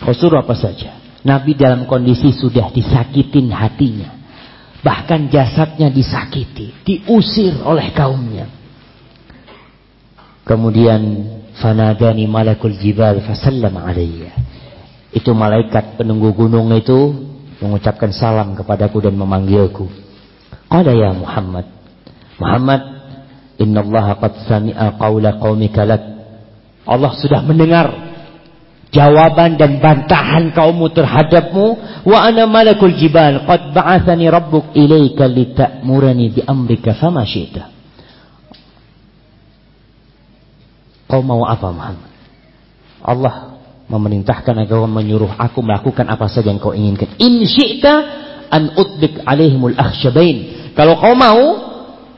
Kau suruh apa saja. Nabi dalam kondisi sudah disakitin hatinya. Bahkan jasadnya disakiti, diusir oleh kaumnya. Kemudian fanadani malakul jibal fasallam alayya. Itu malaikat penunggu gunung itu mengucapkan salam kepadaku dan memanggilku. Qala ya Muhammad Muhammad, innallaha qad sami'a qawla qaumika lak. Allah sudah mendengar jawaban dan bantahan kaummu terhadapmu wa ana malakul jibal qad ba'athani rabbuk ilaika lita'murani bi amrika fama syi'ta Kau mau apa Muhammad? Allah memerintahkan agar menyuruh aku melakukan apa saja yang kau inginkan. In syi'ta an utbik alaihimul akhsyabain. Kalau kau mau,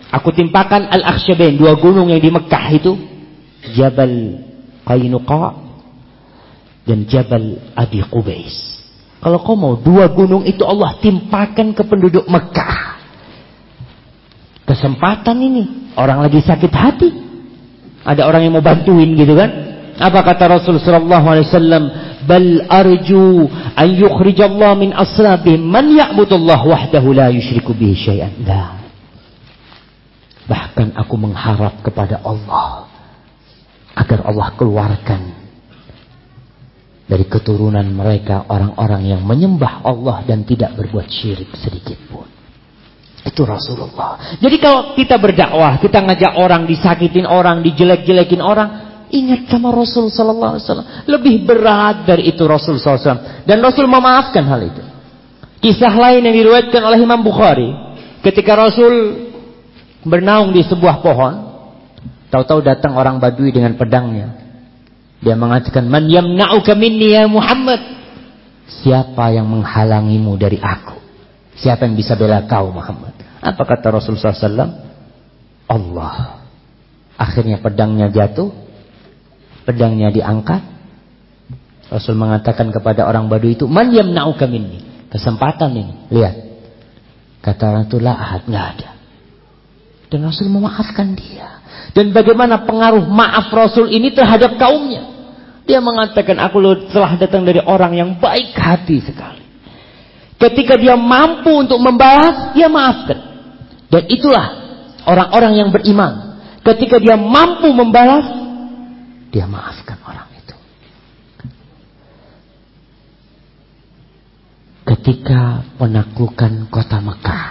Aku timpakan Al-Akhsyabain, dua gunung yang di Mekah itu. Jabal Qainuqa dan Jabal Abi Qubais. Kalau kau mau dua gunung itu Allah timpakan ke penduduk Mekah. Kesempatan ini orang lagi sakit hati. Ada orang yang mau bantuin gitu kan? Apa kata Rasul sallallahu alaihi wasallam? Bal arju an yukhrijallahu min aslabihim man ya'budullah wahdahu la yusyriku bihi syai'an. La. Bahkan aku mengharap kepada Allah agar Allah keluarkan dari keturunan mereka orang-orang yang menyembah Allah dan tidak berbuat syirik sedikit pun. Itu Rasulullah. Jadi kalau kita berdakwah, kita ngajak orang, disakitin orang, dijelek-jelekin orang, ingat sama Rasul sallallahu alaihi wasallam. Lebih berat dari itu Rasul sallallahu dan Rasul memaafkan hal itu. Kisah lain yang diriwayatkan oleh Imam Bukhari, ketika Rasul bernaung di sebuah pohon. Tahu-tahu datang orang Badui dengan pedangnya. Dia mengatakan, "Man yamna'uka minni ya Muhammad?" Siapa yang menghalangimu dari aku? Siapa yang bisa bela kau Muhammad? Apa kata Rasulullah SAW? Allah. Akhirnya pedangnya jatuh. Pedangnya diangkat. Rasul mengatakan kepada orang Badui itu, "Man yamna'uka minni?" Kesempatan ini, lihat. Kata "La ahad, enggak ada." Dan Rasul memaafkan dia. Dan bagaimana pengaruh maaf Rasul ini terhadap kaumnya. Dia mengatakan, aku telah datang dari orang yang baik hati sekali. Ketika dia mampu untuk membalas, dia maafkan. Dan itulah orang-orang yang beriman. Ketika dia mampu membalas, dia maafkan orang itu. Ketika penaklukan kota Mekah.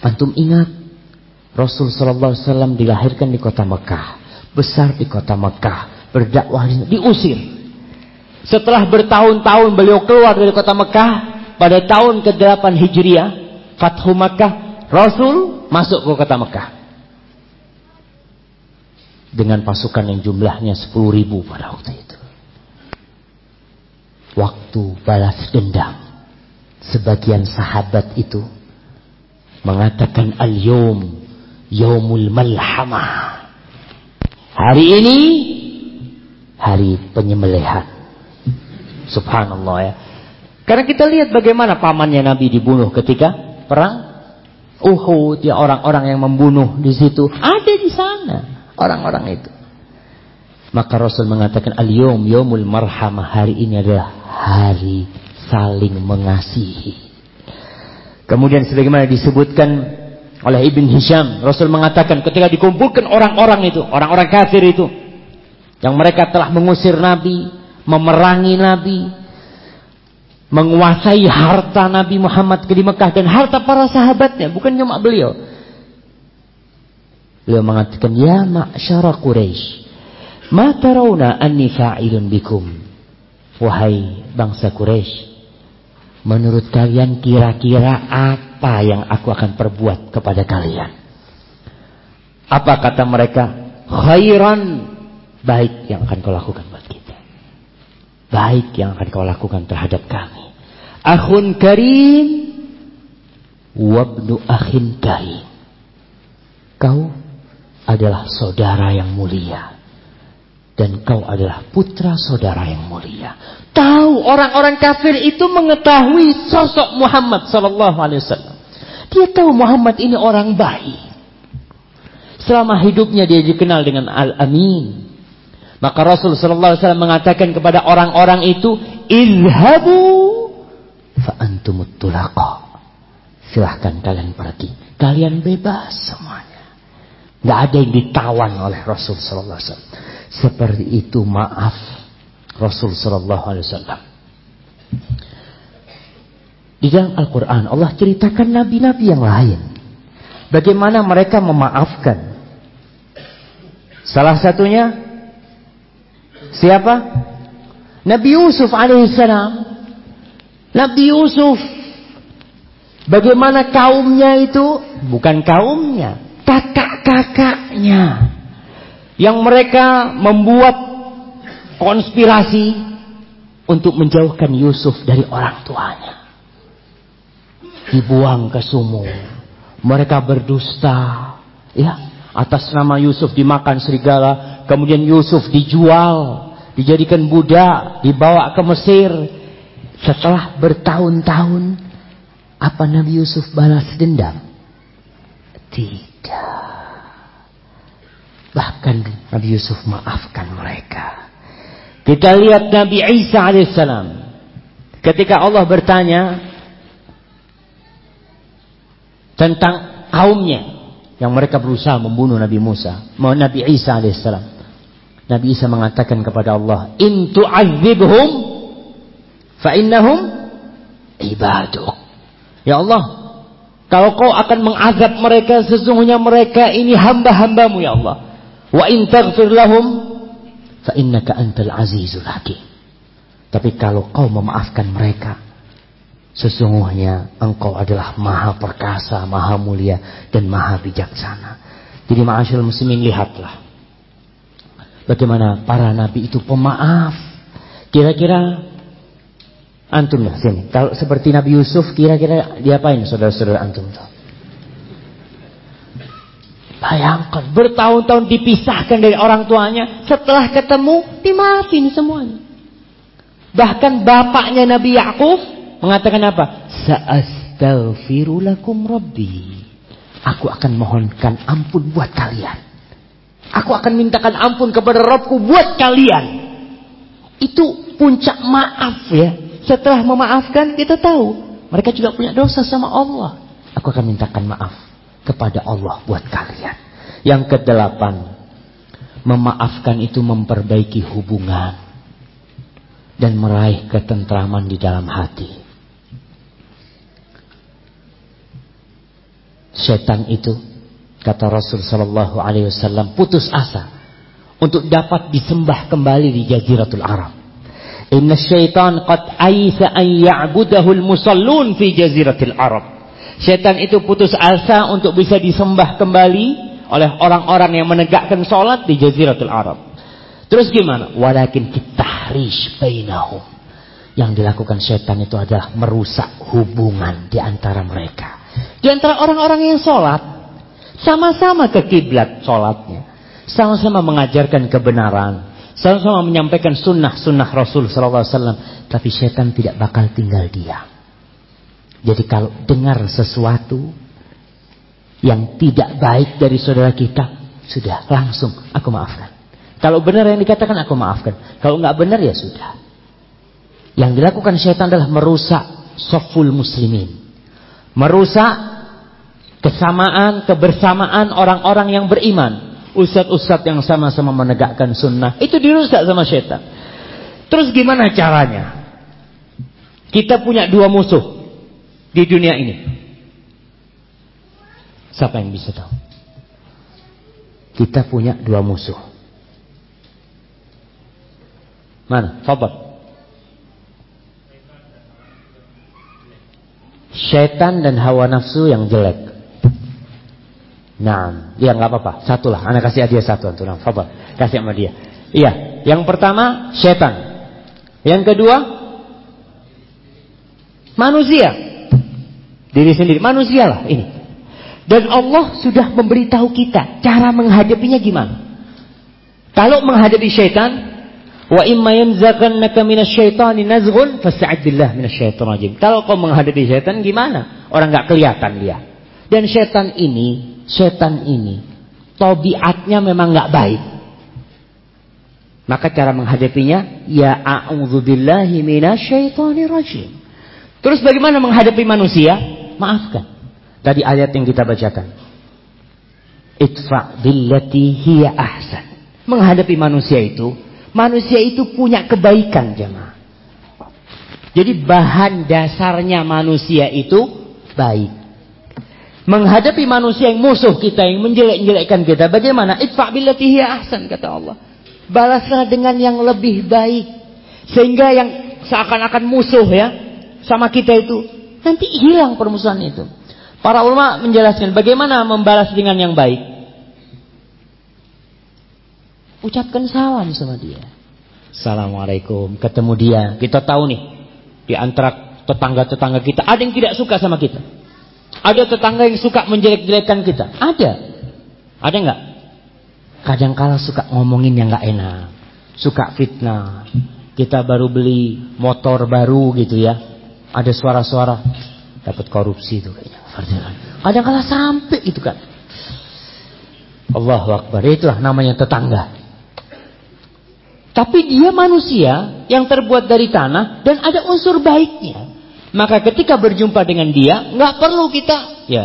Antum ingat Rasul sallallahu alaihi wasallam dilahirkan di kota Mekah, besar di kota Mekah, berdakwah diusir. Setelah bertahun-tahun beliau keluar dari kota Mekah pada tahun ke-8 Hijriah, Fathu Mekah, Rasul masuk ke kota Mekah. Dengan pasukan yang jumlahnya 10 ribu pada waktu itu. Waktu balas dendam. Sebagian sahabat itu mengatakan al-yawm Yaumul Malhamah. Hari ini hari penyembelihan. Subhanallah ya. Karena kita lihat bagaimana pamannya Nabi dibunuh ketika perang Uhud, ya orang-orang yang membunuh di situ ada di sana orang-orang itu. Maka Rasul mengatakan al-yawm yaumul marhamah hari ini adalah hari saling mengasihi. Kemudian sebagaimana disebutkan oleh Ibn Hisham. Rasul mengatakan ketika dikumpulkan orang-orang itu, orang-orang kafir itu, yang mereka telah mengusir Nabi, memerangi Nabi, menguasai harta Nabi Muhammad di Mekah dan harta para sahabatnya, bukan cuma beliau. Beliau mengatakan, Ya ma'syara Quraisy, ma tarawna anni fa'ilun bikum. Wahai bangsa Quraisy, menurut kalian kira-kira apa yang aku akan perbuat kepada kalian. Apa kata mereka? Khairan. Baik yang akan kau lakukan. Baik yang akan kau lakukan terhadap kami. Akhun karim. Wabnu akhin karim. Kau adalah saudara yang mulia dan kau adalah putra saudara yang mulia. Tahu orang-orang kafir itu mengetahui sosok Muhammad wasallam. Dia tahu Muhammad ini orang baik. Selama hidupnya dia dikenal dengan Al-Amin. Maka Rasul sallallahu alaihi wasallam mengatakan kepada orang-orang itu, "Izhabu fa antumut tulaqa." Silahkan kalian pergi. Kalian bebas semuanya. Gak ada yang ditawan oleh Rasul sallallahu alaihi wasallam. Seperti itu maaf Rasul sallallahu alaihi wasallam. Di dalam Al-Qur'an Allah ceritakan nabi-nabi yang lain. Bagaimana mereka memaafkan. Salah satunya siapa? Nabi Yusuf alaihissalam. Nabi Yusuf bagaimana kaumnya itu bukan kaumnya, kakak-kakaknya yang mereka membuat konspirasi untuk menjauhkan Yusuf dari orang tuanya. Dibuang ke sumur. Mereka berdusta. Ya, atas nama Yusuf dimakan serigala, Kemudian Yusuf dijual, dijadikan budak, dibawa ke Mesir. Setelah bertahun-tahun, apa Nabi Yusuf balas dendam? Tidak. Bahkan Nabi Yusuf maafkan mereka. Kita lihat Nabi Isa alaihissalam. Ketika Allah bertanya tentang kaumnya yang mereka berusaha membunuh Nabi Musa, Nabi Isa alaihissalam. Nabi Isa mengatakan kepada Allah, "In tu'adzibhum fa innahum ibaduk." Ya Allah, kalau kau akan mengazab mereka, sesungguhnya mereka ini hamba-hambamu ya Allah. Wa in taghfir lahum fa innaka antal azizul hakim. Tapi kalau kau memaafkan mereka, sesungguhnya engkau adalah maha perkasa, maha mulia dan maha bijaksana. Jadi ma'asyil muslimin lihatlah. Bagaimana para nabi itu pemaaf. Kira-kira antum lah sini. Kalau seperti Nabi Yusuf kira-kira diapain saudara-saudara antum tuh? Bayangkan bertahun-tahun dipisahkan dari orang tuanya, setelah ketemu dimaafin semuanya. Bahkan bapaknya Nabi Yakub mengatakan apa? Sa'astaghfirulakum rabbi. Aku akan mohonkan ampun buat kalian. Aku akan mintakan ampun kepada Robku buat kalian. Itu puncak maaf ya. Setelah memaafkan kita tahu mereka juga punya dosa sama Allah. Aku akan mintakan maaf kepada Allah buat kalian. Yang kedelapan, memaafkan itu memperbaiki hubungan dan meraih ketentraman di dalam hati. Setan itu kata Rasul sallallahu alaihi wasallam putus asa untuk dapat disembah kembali di jaziratul Arab. Inna syaitan qad aisa an ya'budahu al-musallun fi jaziratil Arab. Setan itu putus asa untuk bisa disembah kembali oleh orang-orang yang menegakkan sholat di Jaziratul Arab. Terus gimana? Walakin kitahrish bainahum. Yang dilakukan setan itu adalah merusak hubungan di antara mereka. Di antara orang-orang yang sholat. Sama-sama ke kiblat sholatnya. Sama-sama mengajarkan kebenaran. Sama-sama menyampaikan sunnah-sunnah Rasul SAW. Tapi setan tidak bakal tinggal diam. Jadi kalau dengar sesuatu yang tidak baik dari saudara kita, sudah langsung aku maafkan. Kalau benar yang dikatakan aku maafkan. Kalau nggak benar ya sudah. Yang dilakukan syaitan adalah merusak soful muslimin. Merusak kesamaan, kebersamaan orang-orang yang beriman. Ustadz-ustadz yang sama-sama menegakkan sunnah. Itu dirusak sama syaitan. Terus gimana caranya? Kita punya dua musuh di dunia ini? Siapa yang bisa tahu? Kita punya dua musuh. Mana? Fadal. Syaitan dan hawa nafsu yang jelek. Nah, ya nggak apa-apa. Satu lah. Anak kasih dia satu antum. Nah, Fadal. Kasih sama dia. Iya. Yang pertama syaitan. Yang kedua manusia. Diri sendiri. Manusia lah ini. Dan Allah sudah memberitahu kita cara menghadapinya gimana. Kalau menghadapi syaitan, wa imma yanzaghannaka minasyaitani nazghun fasta'id billah minasyaitonir rajim. Kalau kau menghadapi syaitan gimana? Orang nggak kelihatan dia. Dan syaitan ini, syaitan ini tabiatnya memang nggak baik. Maka cara menghadapinya ya a'udzubillahi minasyaitonir rajim. Terus bagaimana menghadapi manusia? maafkan. Tadi ayat yang kita bacakan. Itfa billati hiya ahsan. Menghadapi manusia itu, manusia itu punya kebaikan jemaah. Jadi bahan dasarnya manusia itu baik. Menghadapi manusia yang musuh kita yang menjelek-jelekkan kita, bagaimana? Itfa billati hiya ahsan kata Allah. Balaslah dengan yang lebih baik. Sehingga yang seakan-akan musuh ya sama kita itu Nanti hilang permusuhan itu. Para ulama menjelaskan bagaimana membalas dengan yang baik. Ucapkan salam sama dia. Assalamualaikum. Ketemu dia. Kita tahu nih. Di antara tetangga-tetangga kita. Ada yang tidak suka sama kita. Ada tetangga yang suka menjelek-jelekkan kita. Ada. Ada nggak? kadang-kala suka ngomongin yang nggak enak, suka fitnah. Kita baru beli motor baru gitu ya, ada suara-suara dapat korupsi itu kayaknya. Kadang-kala sampai itu kan. Allahu Akbar, itulah namanya tetangga. Tapi dia manusia yang terbuat dari tanah dan ada unsur baiknya. Maka ketika berjumpa dengan dia, nggak perlu kita ya.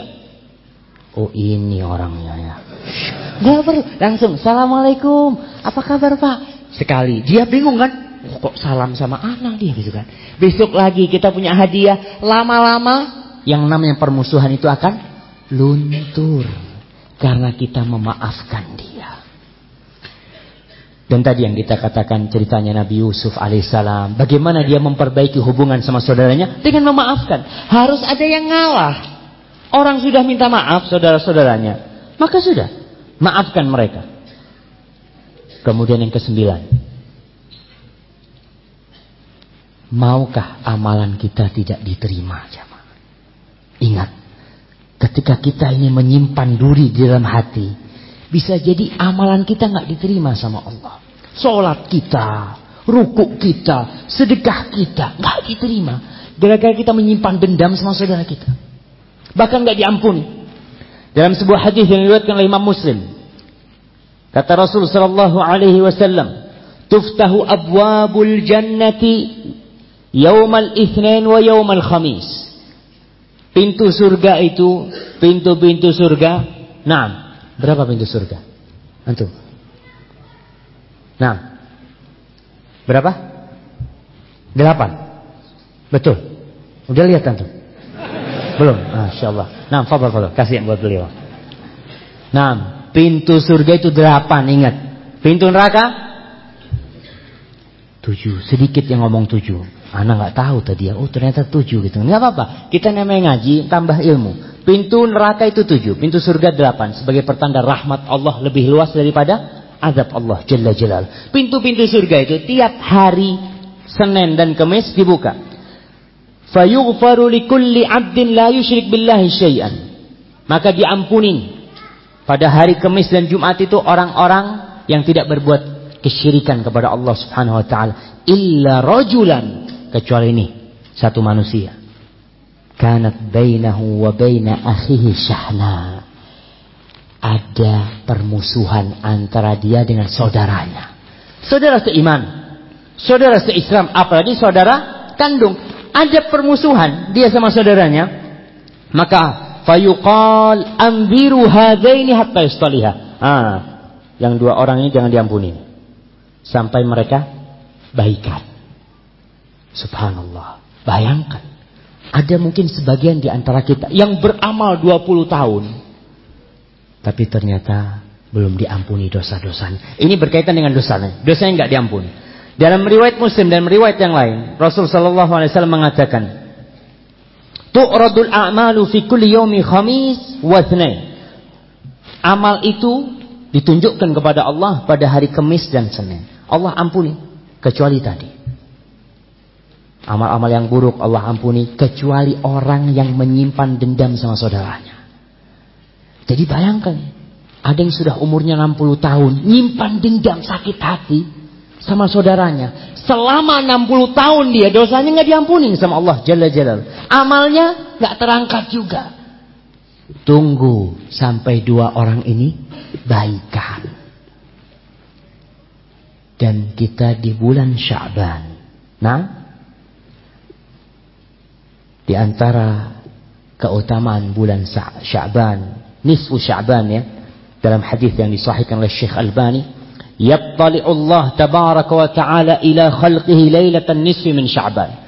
Oh ini orangnya ya. Nggak perlu langsung assalamualaikum. Apa kabar pak? Sekali dia bingung kan? Oh, kok salam sama anak dia gitu kan? Besok lagi kita punya hadiah. Lama-lama yang namanya permusuhan itu akan luntur karena kita memaafkan dia. Dan tadi yang kita katakan ceritanya Nabi Yusuf alaihissalam. Bagaimana dia memperbaiki hubungan sama saudaranya? Dengan memaafkan. Harus ada yang ngalah. Orang sudah minta maaf saudara-saudaranya. Maka sudah. Maafkan mereka. Kemudian yang kesembilan. Maukah amalan kita tidak diterima? Ingat. Ketika kita ini menyimpan duri di dalam hati bisa jadi amalan kita nggak diterima sama Allah. Sholat kita, rukuk kita, sedekah kita nggak diterima. Gara-gara kita menyimpan dendam sama saudara kita. Bahkan nggak diampuni. Dalam sebuah hadis yang diriwayatkan oleh Imam Muslim. Kata Rasul sallallahu alaihi wasallam, "Tuftahu abwabul jannati yaumal itsnain wa yaumal khamis." Pintu surga itu, pintu-pintu surga, nah, Berapa pintu surga? Antum. Nah. Berapa? Delapan. Betul. Udah lihat antum? Belum. Masya Allah. Nah, fadal, fadal. Kasih yang buat beliau. Nah, pintu surga itu delapan, ingat. Pintu neraka? Tujuh. Sedikit yang ngomong tujuh. Anak nggak tahu tadi ya. Oh ternyata tujuh gitu. Nggak apa-apa. Kita namanya ngaji, tambah ilmu. Pintu neraka itu tujuh, pintu surga delapan. Sebagai pertanda rahmat Allah lebih luas daripada azab Allah Jalla Jalal. Pintu-pintu surga itu tiap hari Senin dan Kamis dibuka. 'abdin la yusyrik billahi. Maka diampuni pada hari Kamis dan Jumat itu orang-orang yang tidak berbuat kesyirikan kepada Allah Subhanahu wa taala illa rajulan kecuali ini satu manusia kanat bainahu wa baina akhihi syahna. Ada permusuhan antara dia dengan saudaranya. Saudara seiman saudara seislam apalagi saudara kandung ada permusuhan dia sama saudaranya. Maka fayuqal anziru hadaini hatta yastaliha. Ah yang dua orang ini jangan diampuni. Sampai mereka baikan. Subhanallah. Bayangkan ada mungkin sebagian di antara kita yang beramal 20 tahun. Tapi ternyata belum diampuni dosa-dosanya. Ini berkaitan dengan dosanya. Dosanya nggak diampuni. Dalam riwayat Muslim dan riwayat yang lain, Rasul sallallahu alaihi wasallam mengatakan, "Tu'radul a'malu fi kulli yaumi khamis wa Amal itu ditunjukkan kepada Allah pada hari Kamis dan Senin. Allah ampuni kecuali tadi. Amal-amal yang buruk Allah ampuni kecuali orang yang menyimpan dendam sama saudaranya. Jadi bayangkan, ada yang sudah umurnya 60 tahun, nyimpan dendam sakit hati sama saudaranya. Selama 60 tahun dia dosanya nggak diampuni sama Allah Jalla Jalal. Amalnya nggak terangkat juga. Tunggu sampai dua orang ini baikan. Dan kita di bulan Syaban. Nah, di antara keutamaan bulan Sya'ban, nisfu Sya'ban ya. Dalam hadis yang disahihkan oleh Syekh Albani, "Yattali'u Allah tabaraka wa ta'ala ila khalqihi lailatan nisfi min Sya'ban."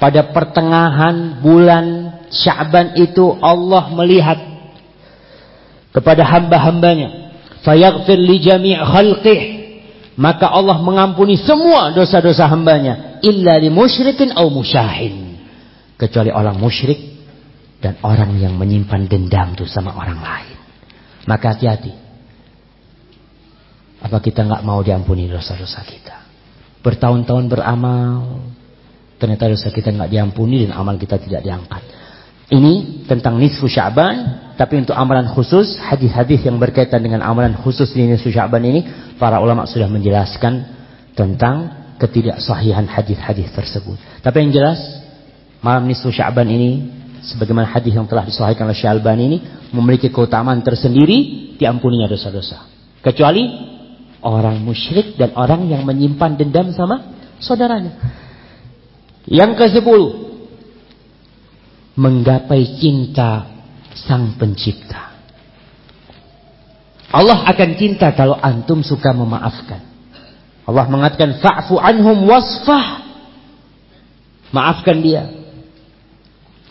Pada pertengahan bulan Sya'ban itu Allah melihat kepada hamba-hambanya. Fayaghfir li jami' khalqih. Maka Allah mengampuni semua dosa-dosa hambanya. Illa li musyrikin au musyahin kecuali orang musyrik dan orang yang menyimpan dendam tuh sama orang lain. Maka hati-hati. Apa kita nggak mau diampuni dosa-dosa kita? Bertahun-tahun beramal, ternyata dosa kita nggak diampuni dan amal kita tidak diangkat. Ini tentang nisfu Sya'ban Tapi untuk amalan khusus, hadis-hadis yang berkaitan dengan amalan khusus di nisfu Sya'ban ini, para ulama sudah menjelaskan tentang ketidaksahihan hadis-hadis tersebut. Tapi yang jelas, malam nisfu Sya'ban ini, sebagaimana hadis yang telah disahihkan oleh Syalban ini, memiliki keutamaan tersendiri, diampuninya dosa-dosa. Kecuali orang musyrik dan orang yang menyimpan dendam sama saudaranya. Yang ke sepuluh, menggapai cinta sang pencipta. Allah akan cinta kalau antum suka memaafkan. Allah mengatakan fa'fu anhum wasfah. Maafkan dia.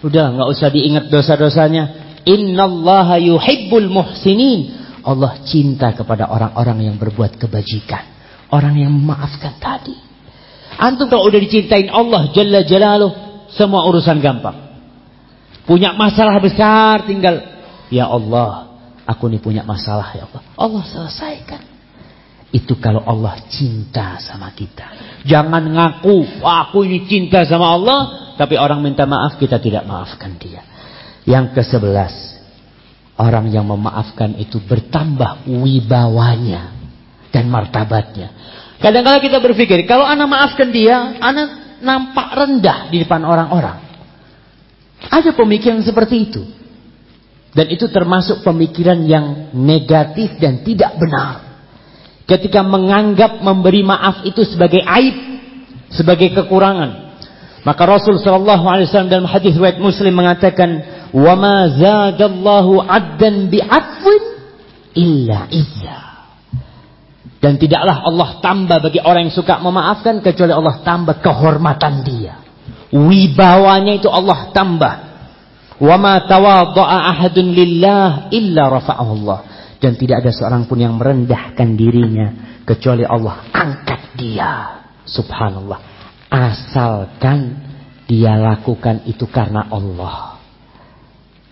Udah nggak usah diingat dosa-dosanya. Innallaha yuhibbul muhsinin. Allah cinta kepada orang-orang yang berbuat kebajikan. Orang yang memaafkan tadi. Antum kalau udah dicintain Allah Jalla Jalaluh, semua urusan gampang. Punya masalah besar tinggal. Ya Allah, aku ini punya masalah ya Allah. Allah selesaikan. Itu kalau Allah cinta sama kita. Jangan ngaku, aku ini cinta sama Allah. Tapi orang minta maaf, kita tidak maafkan dia. Yang ke sebelas. Orang yang memaafkan itu bertambah wibawanya. Dan martabatnya. Kadang-kadang kita berpikir, kalau anak maafkan dia, anak nampak rendah di depan orang-orang. Ada pemikiran seperti itu. Dan itu termasuk pemikiran yang negatif dan tidak benar. Ketika menganggap memberi maaf itu sebagai aib, sebagai kekurangan. Maka Rasul sallallahu alaihi wasallam dalam hadis riwayat Muslim mengatakan, "Wa ma zadallahu 'addan bi'afwin illa izza." Dan tidaklah Allah tambah bagi orang yang suka memaafkan kecuali Allah tambah kehormatan dia wibawanya itu Allah tambah. Wa ma ahadun lillah illa rafa'ahu Allah. Dan tidak ada seorang pun yang merendahkan dirinya kecuali Allah angkat dia. Subhanallah. Asalkan dia lakukan itu karena Allah.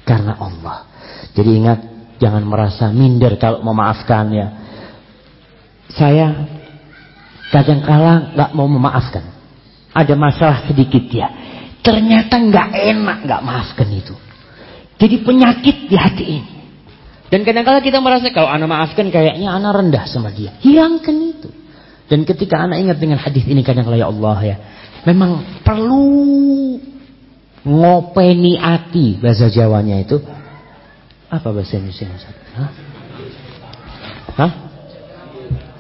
Karena Allah. Jadi ingat jangan merasa minder kalau memaafkan ya. Saya kadang kala nggak mau memaafkan ada masalah sedikit ya. Ternyata nggak enak nggak maafkan itu. Jadi penyakit di hati ini. Dan kadang-kadang kita merasa kalau anak maafkan kayaknya anak rendah sama dia. Hilangkan itu. Dan ketika anak ingat dengan hadis ini kadang-kadang ya Allah ya. Memang perlu ngopeni hati bahasa Jawanya itu. Apa bahasa Indonesia? Hah? Hah?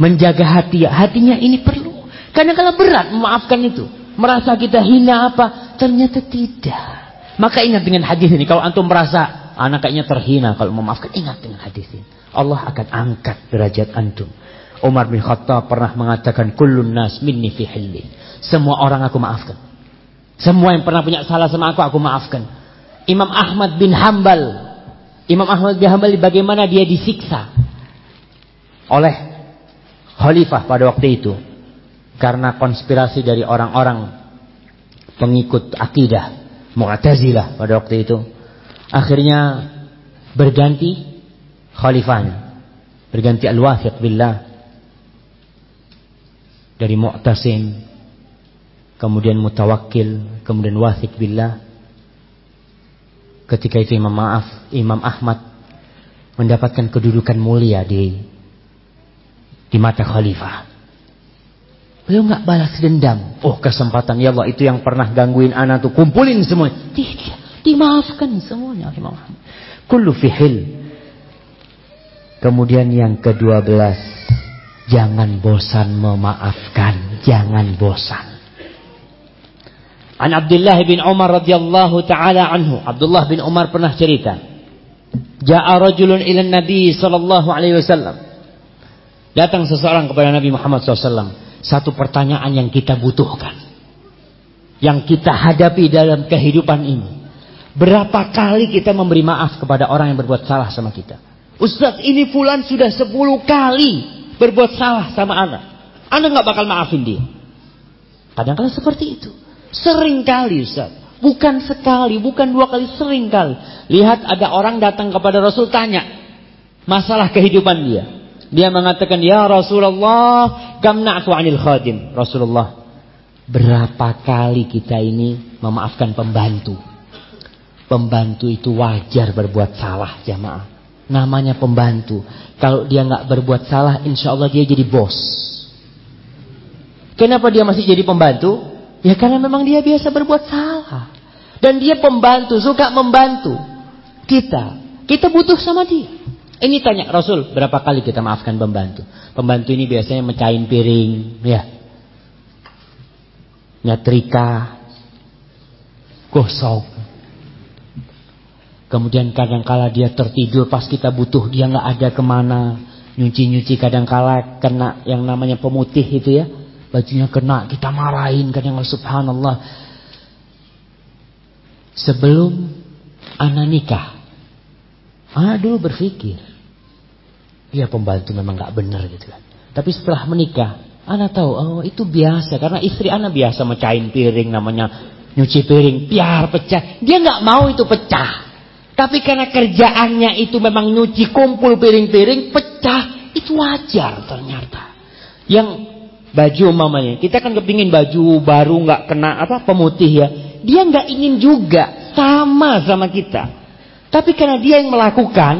Menjaga hati ya. Hatinya ini perlu. Kadang-kadang berat memaafkan itu merasa kita hina apa? Ternyata tidak. Maka ingat dengan hadis ini. Kalau antum merasa anak kayaknya terhina kalau memaafkan, ingat dengan hadis ini. Allah akan angkat derajat antum. Umar bin Khattab pernah mengatakan kullun nas minni fi hilli. Semua orang aku maafkan. Semua yang pernah punya salah sama aku aku maafkan. Imam Ahmad bin Hambal. Imam Ahmad bin Hambal bagaimana dia disiksa oleh khalifah pada waktu itu karena konspirasi dari orang-orang pengikut akidah Mu'tazilah pada waktu itu akhirnya berganti khalifahnya. Berganti al-wafiq billah. Dari Mu'tasim kemudian mutawakkil kemudian wafiq billah. Ketika itu Imam Maaf Imam Ahmad mendapatkan kedudukan mulia di di mata khalifah. Beliau nggak balas dendam. Oh kesempatan ya Allah itu yang pernah gangguin anak tuh. Kumpulin semua. Tidak, dimaafkan semuanya oleh Muhammad. Kullu fihil. Kemudian yang kedua belas, jangan bosan memaafkan, jangan bosan. An Abdullah bin Umar radhiyallahu taala anhu. Abdullah bin Umar pernah cerita. Ja'a rajulun ila Nabi sallallahu alaihi wasallam. Datang seseorang kepada Nabi Muhammad SAW satu pertanyaan yang kita butuhkan. Yang kita hadapi dalam kehidupan ini. Berapa kali kita memberi maaf kepada orang yang berbuat salah sama kita. Ustaz ini fulan sudah sepuluh kali berbuat salah sama anak. Anda nggak bakal maafin dia. Kadang-kadang seperti itu. Sering kali Ustaz. Bukan sekali, bukan dua kali, sering kali. Lihat ada orang datang kepada Rasul tanya. Masalah kehidupan dia. Dia mengatakan, Ya Rasulullah, gamna'fu anil khadim. Rasulullah, berapa kali kita ini memaafkan pembantu? Pembantu itu wajar berbuat salah jamaah. Namanya pembantu. Kalau dia nggak berbuat salah, insya Allah dia jadi bos. Kenapa dia masih jadi pembantu? Ya karena memang dia biasa berbuat salah. Dan dia pembantu, suka membantu. Kita, kita butuh sama dia. Ini tanya Rasul, berapa kali kita maafkan pembantu? Pembantu ini biasanya mecahin piring, ya. Nyetrika, gosok. Kemudian kadang-kala dia tertidur pas kita butuh dia nggak ada ke mana. Nyuci-nyuci kadang-kala kena yang namanya pemutih itu ya. Bajunya kena, kita marahin kadang subhanallah. Sebelum anak nikah. Dulu berpikir. Ya pembantu memang nggak benar gitu kan. Tapi setelah menikah, anak tahu, oh itu biasa. Karena istri anak biasa mecahin piring namanya nyuci piring, biar pecah. Dia nggak mau itu pecah. Tapi karena kerjaannya itu memang nyuci kumpul piring-piring, pecah. Itu wajar ternyata. Yang baju umpamanya, kita kan kepingin baju baru nggak kena apa pemutih ya. Dia nggak ingin juga sama sama kita. Tapi karena dia yang melakukan,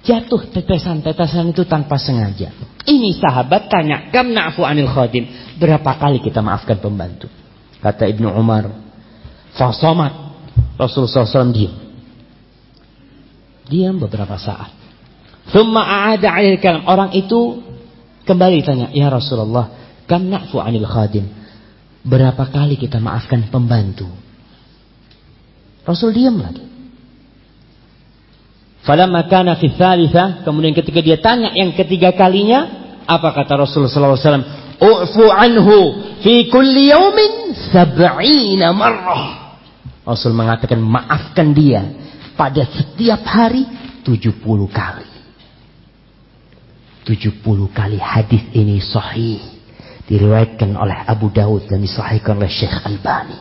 jatuh tetesan-tetesan itu tanpa sengaja. Ini sahabat tanya, kam na'fu anil khadim. Berapa kali kita maafkan pembantu? Kata Ibnu Umar, fasomat. Rasulullah SAW diam. Diam beberapa saat. Thumma a'ada 'alil kalam. Orang itu kembali tanya, "Ya Rasulullah, kam na'fu 'anil khadim?" Berapa kali kita maafkan pembantu? Rasul diam lagi. Falamma kana fi tsalitsah, kemudian ketika dia tanya yang ketiga kalinya, apa kata Rasulullah sallallahu alaihi wasallam? "U'fu anhu fi kulli yawmin sab'ina marrah." Rasul mengatakan maafkan dia pada setiap hari 70 kali. 70 kali hadis ini sahih diriwayatkan oleh Abu Daud dan disahihkan oleh Syekh Albani.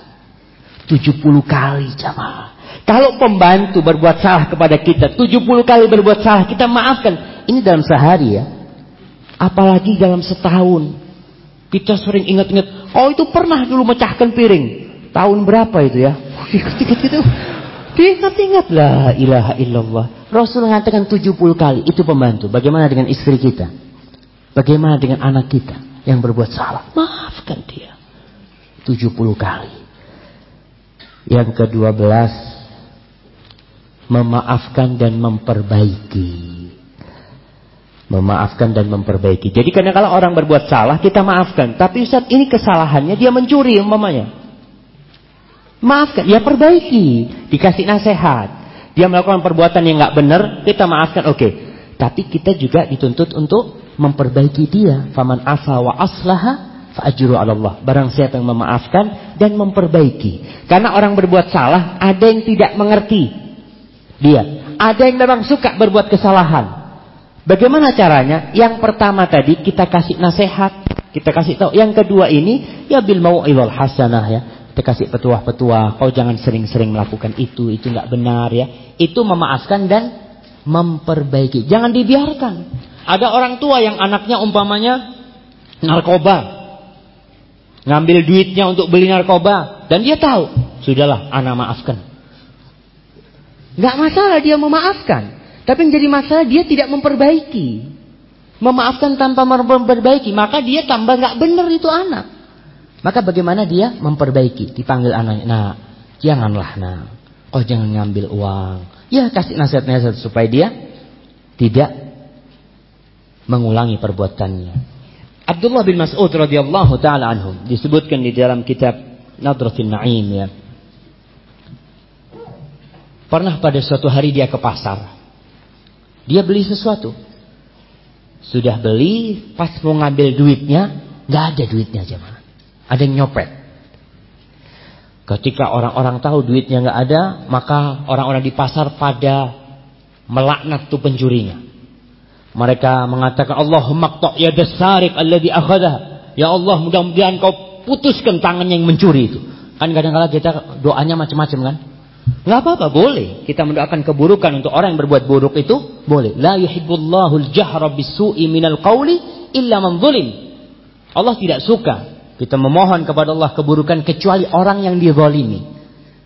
70 kali jamaah. Kalau pembantu berbuat salah kepada kita 70 kali berbuat salah kita maafkan. Ini dalam sehari ya. Apalagi dalam setahun. Kita sering ingat-ingat, oh itu pernah dulu mecahkan piring. Tahun berapa itu ya? Ingat-ingat itu. Diingat-ingat la ilaha illallah. Rasul mengatakan 70 kali itu pembantu. Bagaimana dengan istri kita? Bagaimana dengan anak kita yang berbuat salah? Maafkan dia. 70 kali. Yang ke-12 memaafkan dan memperbaiki. Memaafkan dan memperbaiki. Jadi kadang kalau orang berbuat salah kita maafkan. Tapi saat ini kesalahannya dia mencuri umpamanya. Maafkan, ya perbaiki, dikasih nasihat. Dia melakukan perbuatan yang nggak benar, kita maafkan, oke. Okay. Tapi kita juga dituntut untuk memperbaiki dia. Faman afa wa aslaha fa ajru Allah. Barang siapa yang memaafkan dan memperbaiki. Karena orang berbuat salah, ada yang tidak mengerti dia. Ada yang memang suka berbuat kesalahan. Bagaimana caranya? Yang pertama tadi kita kasih nasihat, kita kasih tahu. Yang kedua ini ya bil mau'izal hasanah ya kita kasih petua-petua, kau jangan sering-sering melakukan itu, itu nggak benar ya. Itu memaafkan dan memperbaiki. Jangan dibiarkan. Ada orang tua yang anaknya umpamanya narkoba. Ngambil duitnya untuk beli narkoba. Dan dia tahu. Sudahlah, anak maafkan. Nggak masalah dia memaafkan. Tapi yang jadi masalah dia tidak memperbaiki. Memaafkan tanpa memperbaiki. Maka dia tambah nggak benar itu anak. Maka bagaimana dia memperbaiki? Dipanggil anaknya, nah janganlah nah, oh jangan ngambil uang. Ya kasih nasihat-nasihat supaya dia tidak mengulangi perbuatannya. Abdullah bin Mas'ud radhiyallahu taala anhu disebutkan di dalam kitab Nadratul Na'im ya. Pernah pada suatu hari dia ke pasar. Dia beli sesuatu. Sudah beli, pas mau ngambil duitnya, nggak ada duitnya jemaah. Ada yang nyopet. Ketika orang-orang tahu duitnya nggak ada, maka orang-orang di pasar pada melaknat tuh pencurinya. Mereka mengatakan Allahumma qta' ya dasarik alladhi akhadha. Ya Allah, mudah-mudahan kau putuskan tangannya yang mencuri itu. Kan kadang-kadang kita doanya macam-macam kan? Gak apa-apa, boleh. Kita mendoakan keburukan untuk orang yang berbuat buruk itu, boleh. La yuhibbullahu al-jahra bisu'i minal qawli illa man zulim. Allah tidak suka kita memohon kepada Allah keburukan kecuali orang yang dizalimi.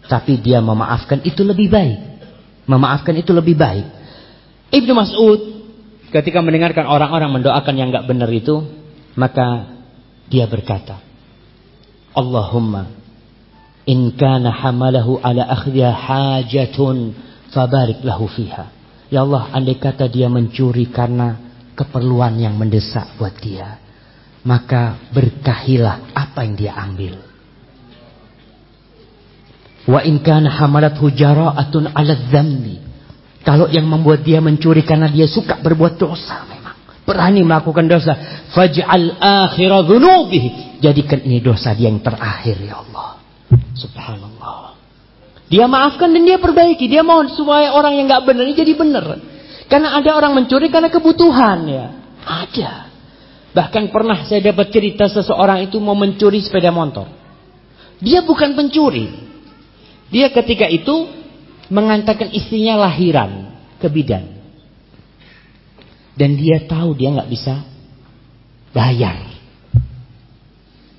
Tapi dia memaafkan itu lebih baik. Memaafkan itu lebih baik. Ibnu Mas'ud ketika mendengarkan orang-orang mendoakan yang enggak benar itu, maka dia berkata, Allahumma in kana hamalahu ala akhdhiha hajatun fabarik lahu fiha. Ya Allah, andai kata dia mencuri karena keperluan yang mendesak buat dia, maka berkahilah apa yang dia ambil. Wa in kana hamalathu jara'atun 'ala dzambi. Kalau yang membuat dia mencuri karena dia suka berbuat dosa memang. Berani melakukan dosa. Faj'al akhira dhunubihi. Jadikan ini dosa dia yang terakhir ya Allah. Subhanallah. Dia maafkan dan dia perbaiki. Dia mohon supaya orang yang nggak benar ini jadi benar. Karena ada orang mencuri karena kebutuhan ya. Ada. Bahkan pernah saya dapat cerita seseorang itu mau mencuri sepeda motor. Dia bukan pencuri. Dia ketika itu mengantarkan istrinya lahiran ke bidan. Dan dia tahu dia nggak bisa bayar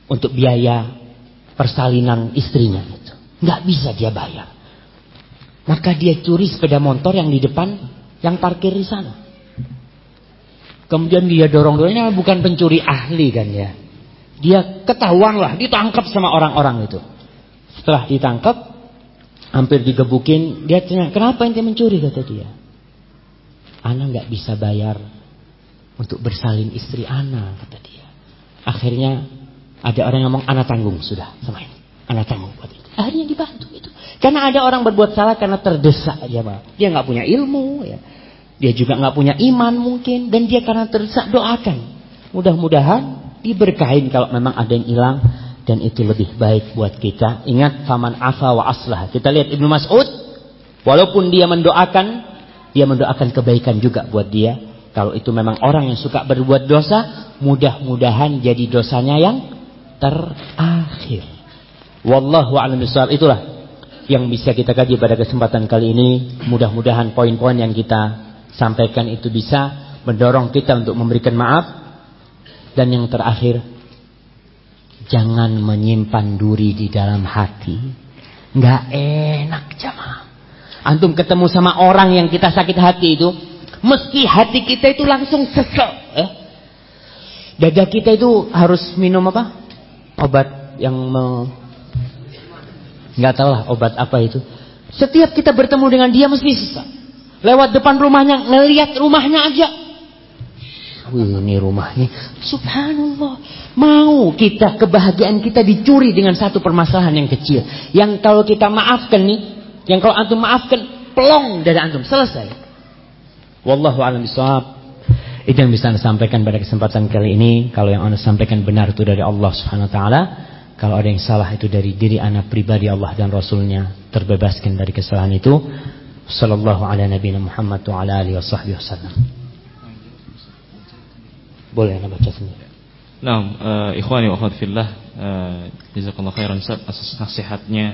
untuk biaya persalinan istrinya. Nggak bisa dia bayar. Maka dia curi sepeda motor yang di depan yang parkir di sana. Kemudian dia dorong-dorongnya bukan pencuri ahli kan ya. Dia ketahuan lah, ditangkap sama orang-orang itu. Setelah ditangkap, hampir digebukin, dia tanya, kenapa ente mencuri kata dia. Ana nggak bisa bayar untuk bersalin istri Ana kata dia. Akhirnya ada orang yang ngomong, Ana tanggung sudah sama ini. Ana tanggung buat itu. Akhirnya dibantu itu. Karena ada orang berbuat salah karena terdesak aja, Pak. Dia nggak punya ilmu, ya. Dia juga nggak punya iman mungkin dan dia karena terdesak doakan. Mudah-mudahan diberkahin kalau memang ada yang hilang dan itu lebih baik buat kita. Ingat faman afa wa aslah. Kita lihat Ibnu Mas'ud walaupun dia mendoakan, dia mendoakan kebaikan juga buat dia. Kalau itu memang orang yang suka berbuat dosa, mudah-mudahan jadi dosanya yang terakhir. Wallahu a'lam bishawab. Itulah yang bisa kita kaji pada kesempatan kali ini. Mudah-mudahan poin-poin yang kita sampaikan itu bisa mendorong kita untuk memberikan maaf. Dan yang terakhir, jangan menyimpan duri di dalam hati. Nggak enak jamaah. Antum ketemu sama orang yang kita sakit hati itu, mesti hati kita itu langsung sesek. Eh? Dada kita itu harus minum apa? Obat yang me nggak tahu lah obat apa itu. Setiap kita bertemu dengan dia mesti susah. Lewat depan rumahnya, ngelihat rumahnya aja. Wih, ini rumahnya. Subhanallah. Mau kita, kebahagiaan kita dicuri dengan satu permasalahan yang kecil. Yang kalau kita maafkan nih, yang kalau antum maafkan, pelong dari antum. Selesai. Wallahu a'lam bishawab. Itu yang bisa anda sampaikan pada kesempatan kali ini. Kalau yang anda sampaikan benar itu dari Allah subhanahu wa ta'ala. Kalau ada yang salah itu dari diri anak pribadi Allah dan Rasulnya terbebaskan dari kesalahan itu. Sallallahu ala nabiyina Muhammad wa ala alihi wa sahbihi wasallam. Boleh anda baca sendiri. Nah, uh, ikhwani wa akhwat fillah, uh, khairan Ustaz atas nasihatnya.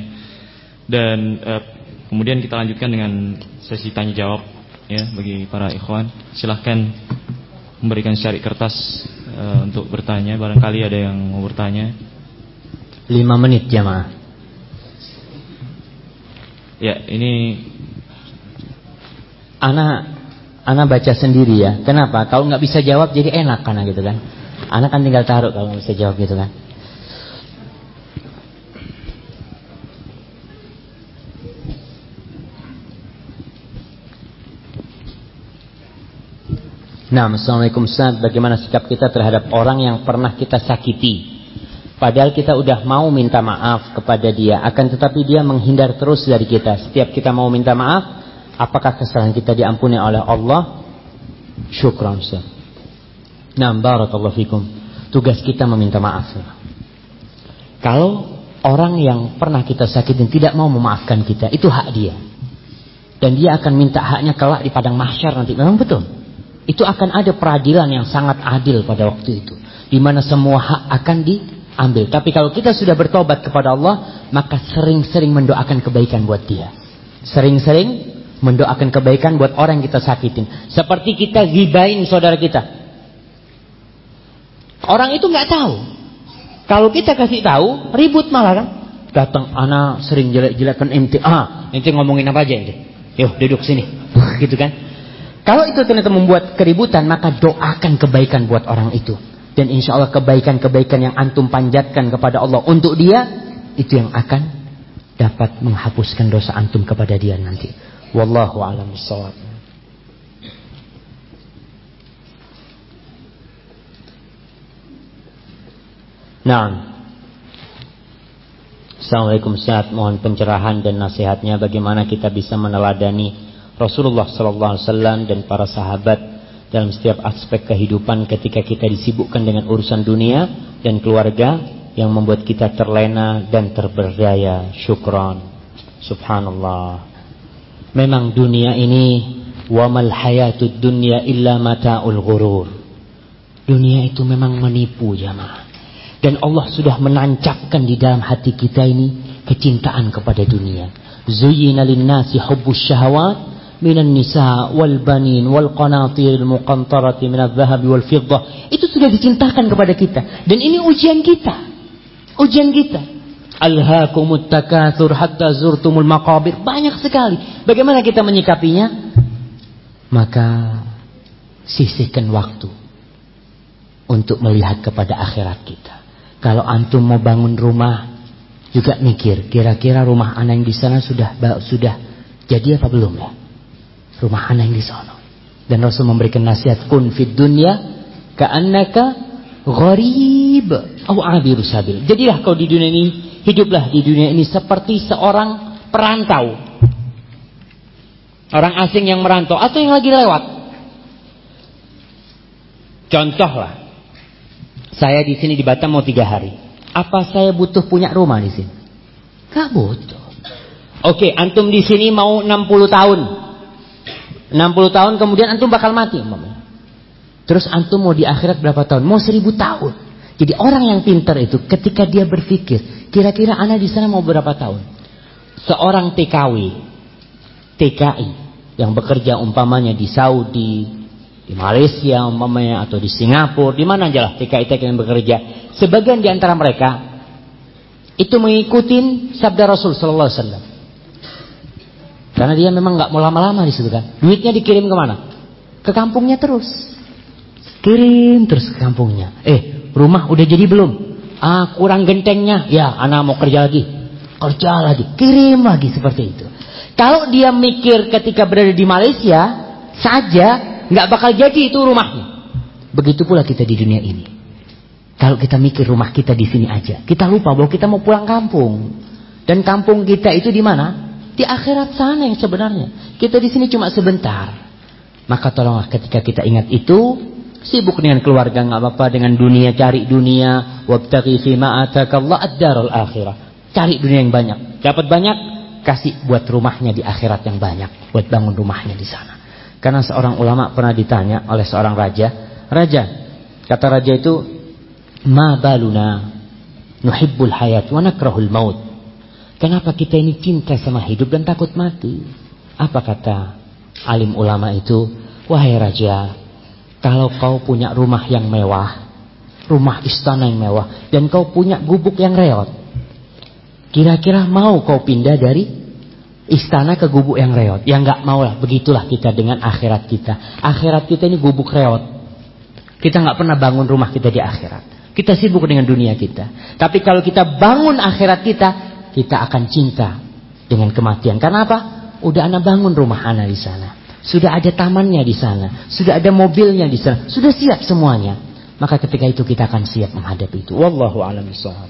Dan uh, kemudian kita lanjutkan dengan sesi tanya jawab ya bagi para ikhwan. Silahkan memberikan syari kertas uh, untuk bertanya. Barangkali ada yang mau bertanya. Lima menit jamaah. Ya, ini Ana Ana baca sendiri ya. Kenapa? Kalau nggak bisa jawab jadi enak karena gitu kan. Ana kan tinggal taruh kalau nggak bisa jawab gitu kan. Nah, Assalamualaikum Ustaz. Bagaimana sikap kita terhadap orang yang pernah kita sakiti? Padahal kita udah mau minta maaf kepada dia. Akan tetapi dia menghindar terus dari kita. Setiap kita mau minta maaf, apakah kesalahan kita diampuni oleh Allah? Syukran Ustaz. Nah, barakallahu fikum. Tugas kita meminta maaf. Kalau orang yang pernah kita sakitin tidak mau memaafkan kita, itu hak dia. Dan dia akan minta haknya kelak di padang mahsyar nanti. Memang betul. Itu akan ada peradilan yang sangat adil pada waktu itu. Di mana semua hak akan diambil. Tapi kalau kita sudah bertobat kepada Allah, maka sering-sering mendoakan kebaikan buat dia. Sering-sering mendoakan kebaikan buat orang yang kita sakitin. Seperti kita gibain saudara kita. Orang itu nggak tahu. Kalau kita kasih tahu, ribut malah kan. datang anak sering jelek-jelekan ente. Ah, ente ngomongin apa aja ente? Yuk duduk sini. gitu kan. Kalau itu ternyata membuat keributan, maka doakan kebaikan buat orang itu. Dan insya Allah kebaikan-kebaikan yang antum panjatkan kepada Allah untuk dia, itu yang akan dapat menghapuskan dosa antum kepada dia nanti. Wallahu a'lam bishawab. Nah, Assalamualaikum Ustaz, mohon pencerahan dan nasihatnya bagaimana kita bisa meneladani Rasulullah sallallahu alaihi wasallam dan para sahabat dalam setiap aspek kehidupan ketika kita disibukkan dengan urusan dunia dan keluarga yang membuat kita terlena dan terberdaya. Syukron. Subhanallah. Memang dunia ini wamal hayatud dunya illa mata'ul ghurur. Dunia itu memang menipu jamaah. Dan Allah sudah menancapkan di dalam hati kita ini kecintaan kepada dunia. Zuyyina lin-nasi hubbus syahawat minan nisa wal banin wal qanatir al muqantarati min adh-dhahab wal fiddah. Itu sudah dicintakan kepada kita dan ini ujian kita. Ujian kita. Alhaakumut takatsur hatta zurtumul maqabir. Banyak sekali. Bagaimana kita menyikapinya? Maka sisihkan waktu untuk melihat kepada akhirat kita. Kalau antum mau bangun rumah, juga mikir, kira-kira rumah anak yang di sana sudah sudah jadi apa belum ya? Rumah anak yang di sana. Dan Rasul memberikan nasihat kun fid dunya ka'annaka gharib au abiru sabil. Jadilah kau di dunia ini, hiduplah di dunia ini seperti seorang perantau. Orang asing yang merantau atau yang lagi lewat. Contohlah, saya di sini di Batam mau tiga hari. Apa saya butuh punya rumah di sini? Gak butuh. Oke, antum di sini mau 60 tahun. 60 tahun kemudian antum bakal mati Terus antum mau di akhirat berapa tahun? Mau 1000 tahun. Jadi orang yang pintar itu ketika dia berpikir, kira-kira anak di sana mau berapa tahun? Seorang TKW, TKI yang bekerja umpamanya di Saudi, di Malaysia umpamanya atau di Singapura, di mana aja lah TKI TKI yang bekerja. Sebagian di antara mereka itu mengikuti sabda Rasul sallallahu alaihi wasallam. Karena dia memang nggak mau lama-lama di situ kan. Duitnya dikirim ke mana? Ke kampungnya terus. Kirim terus ke kampungnya. Eh, rumah udah jadi belum? Ah, kurang gentengnya. Ya, anak mau kerja lagi. Kerja lagi. Kirim lagi seperti itu. Kalau dia mikir ketika berada di Malaysia saja nggak bakal jadi itu rumahnya. Begitu pula kita di dunia ini. Kalau kita mikir rumah kita di sini aja, kita lupa bahwa kita mau pulang kampung. Dan kampung kita itu di mana? Di akhirat sana yang sebenarnya. Kita di sini cuma sebentar. Maka tolonglah ketika kita ingat itu, sibuk dengan keluarga nggak apa-apa, dengan dunia cari dunia, wabtaghi fi ma atakallah ad-darul akhirah. Cari dunia yang banyak. Dapat banyak, kasih buat rumahnya di akhirat yang banyak, buat bangun rumahnya di sana. Karena seorang ulama pernah ditanya oleh seorang raja, "Raja," kata raja itu, "Ma baluna nuhibbul hayat wa nakrahul maut?" Kenapa kita ini cinta sama hidup dan takut mati? Apa kata alim ulama itu? Wahai raja, kalau kau punya rumah yang mewah, rumah istana yang mewah, dan kau punya gubuk yang reot, kira-kira mau kau pindah dari istana ke gubuk yang reot. yang nggak mau lah, begitulah kita dengan akhirat kita. Akhirat kita ini gubuk reot. Kita nggak pernah bangun rumah kita di akhirat. Kita sibuk dengan dunia kita. Tapi kalau kita bangun akhirat kita, kita akan cinta dengan kematian. Karena apa? Udah anak bangun rumah anak di sana. Sudah ada tamannya di sana. Sudah ada mobilnya di sana. Sudah siap semuanya. Maka ketika itu kita akan siap menghadapi itu. Wallahu a'lam bishawab.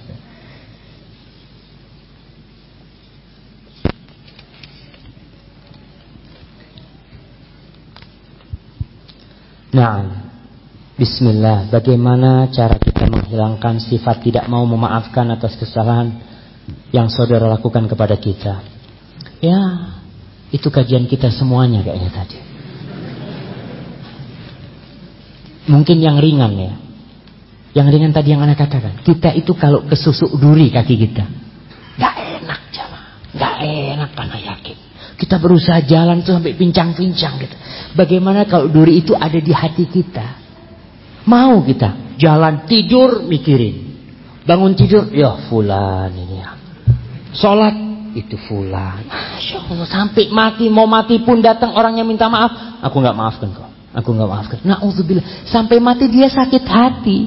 Nah, Bismillah, bagaimana cara kita menghilangkan sifat tidak mau memaafkan atas kesalahan yang saudara lakukan kepada kita? Ya, itu kajian kita semuanya kayaknya tadi. Mungkin yang ringan ya. Yang ringan tadi yang anak katakan. Kita itu kalau kesusuk duri kaki kita. Gak enak jamaah. Gak enak karena yakin. Kita berusaha jalan tuh sampai pincang-pincang gitu. Bagaimana kalau duri itu ada di hati kita? Mau kita jalan tidur mikirin. Bangun tidur, ya fulan ini ya. Sholat itu fulan. Masya Allah sampai mati mau mati pun datang orang yang minta maaf. Aku nggak maafkan kok. Aku nggak maafkan. Nauzubillah sampai mati dia sakit hati.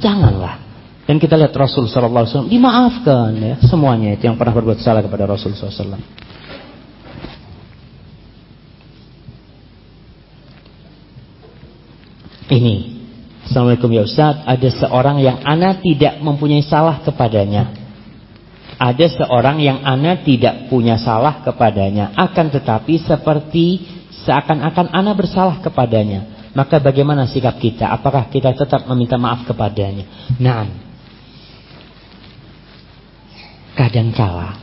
Janganlah. Dan kita lihat Rasul Wasallam dimaafkan ya semuanya itu yang pernah berbuat salah kepada Rasul Wasallam. Ini Assalamualaikum ya Ustaz Ada seorang yang ana tidak mempunyai salah kepadanya Ada seorang yang ana tidak punya salah kepadanya. Akan tetapi seperti Seakan-akan ana bersalah kepadanya. Maka bagaimana sikap kita? Apakah kita tetap meminta maaf kepadanya? Nah Kadangkala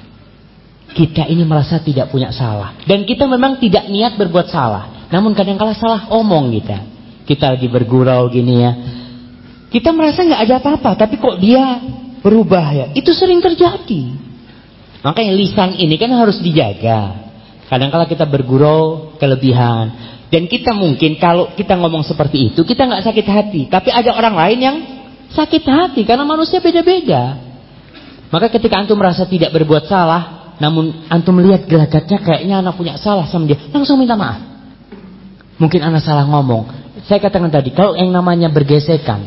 Kita ini merasa tidak punya salah. Dan kita memang tidak niat berbuat salah. Namun kadangkala salah omong kita. Kita lagi bergurau gini ya. Kita merasa nggak ada apa-apa, tapi kok dia berubah ya? Itu sering terjadi. Makanya lisan ini kan harus dijaga. Kadang-kala kita bergurau kelebihan. Dan kita mungkin kalau kita ngomong seperti itu, kita nggak sakit hati. Tapi ada orang lain yang sakit hati karena manusia beda-beda. Maka ketika antum merasa tidak berbuat salah, namun antum melihat gelagatnya kayaknya anak punya salah sama dia, langsung minta maaf. Mungkin anak salah ngomong, saya katakan tadi, kalau yang namanya bergesekan,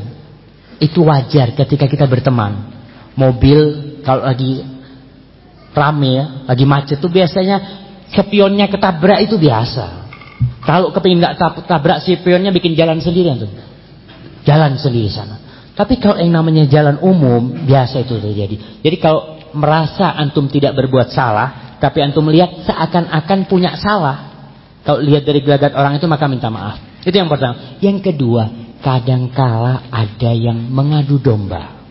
itu wajar ketika kita berteman. Mobil kalau lagi rame ya, lagi macet tuh biasanya spionnya ketabrak itu biasa. Kalau nggak tabrak si spionnya bikin jalan sendiri tuh. Jalan sendiri sana. Tapi kalau yang namanya jalan umum biasa itu terjadi. Jadi kalau merasa antum tidak berbuat salah, tapi antum melihat seakan-akan punya salah. Kalau lihat dari gelagat orang itu maka minta maaf. Itu yang pertama. Yang kedua, kadangkala ada yang mengadu domba.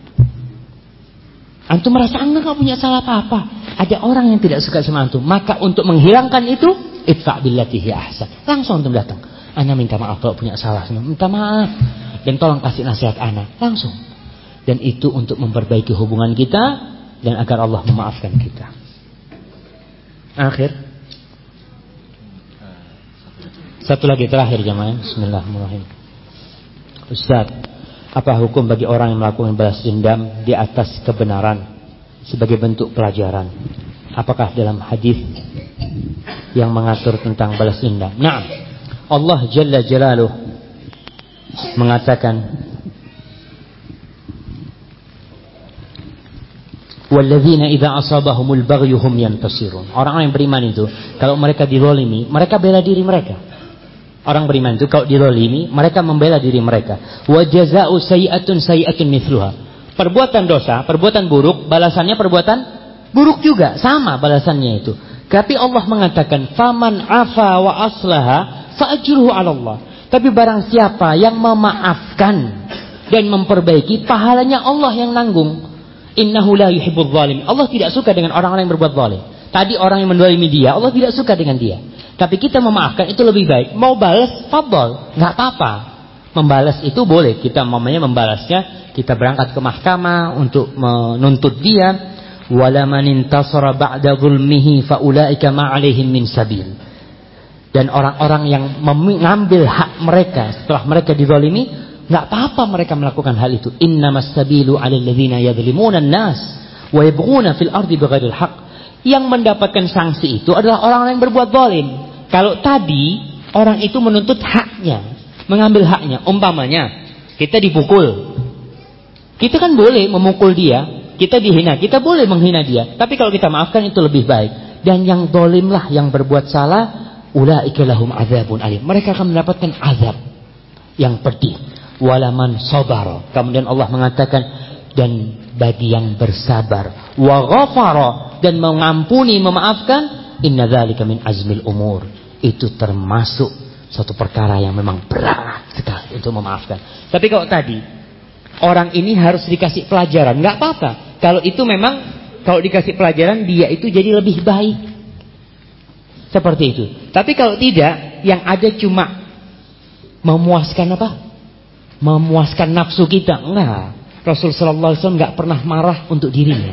Antum merasa anda nggak punya salah apa-apa. Ada orang yang tidak suka sama antum. Maka untuk menghilangkan itu, itfa billatihi ahsan. Langsung antum datang. Anda minta maaf kalau punya salah. Minta maaf. Dan tolong kasih nasihat anak. Langsung. Dan itu untuk memperbaiki hubungan kita. Dan agar Allah memaafkan kita. Akhir. Satu lagi terakhir jemaah. Bismillahirrahmanirrahim. Ustaz, apa hukum bagi orang yang melakukan balas dendam di atas kebenaran sebagai bentuk pelajaran? Apakah dalam hadis yang mengatur tentang balas dendam? Nah, Allah Jalla Jalaluh mengatakan Walladzina idza asabahumul baghyu hum yantasirun. Orang-orang yang beriman itu kalau mereka dirolimi, mereka bela diri mereka. Orang beriman itu kalau dirolimi, mereka membela diri mereka. Wa jaza'u sayi'atun sayi'atun mithluha. Perbuatan dosa, perbuatan buruk, balasannya perbuatan buruk juga, sama balasannya itu. Tapi Allah mengatakan, "Faman afa wa aslaha fa'ajruhu 'ala Allah." Tapi barang siapa yang memaafkan dan memperbaiki, pahalanya Allah yang nanggung. Innahu la yuhibbul zalim. Allah tidak suka dengan orang-orang yang berbuat zalim. Tadi orang yang mendolimi dia, Allah tidak suka dengan dia. Tapi kita memaafkan itu lebih baik. Mau balas, fabel, nggak apa-apa. Membalas itu boleh. Kita mamanya membalasnya, kita berangkat ke mahkamah untuk menuntut dia. Walaman intasara ba'da zulmihi faulaika ma'alihim min sabil. Dan orang-orang yang mengambil hak mereka setelah mereka dizalimi, nggak apa-apa mereka melakukan hal itu. Innamas sabilu 'alal ladzina yadhlimuna an-nas wa yabghuna fil ardi bighairil haqq yang mendapatkan sanksi itu adalah orang-orang yang berbuat zalim. Kalau tadi orang itu menuntut haknya, mengambil haknya, umpamanya kita dipukul. Kita kan boleh memukul dia, kita dihina, kita boleh menghina dia. Tapi kalau kita maafkan itu lebih baik. Dan yang dolimlah yang berbuat salah, ulaika lahum azabun alim. Mereka akan mendapatkan azab yang pedih. Walaman sabar. Kemudian Allah mengatakan dan bagi yang bersabar. Wa ghafara dan mengampuni memaafkan inna dzalika min azmil umur. Itu termasuk suatu perkara yang memang berat sekali untuk memaafkan. Tapi kalau tadi orang ini harus dikasih pelajaran. Nggak apa-apa. Kalau itu memang kalau dikasih pelajaran dia itu jadi lebih baik. Seperti itu. Tapi kalau tidak yang ada cuma memuaskan apa? Memuaskan nafsu kita. Enggak Rasul sallallahu alaihi wasallam enggak pernah marah untuk dirinya.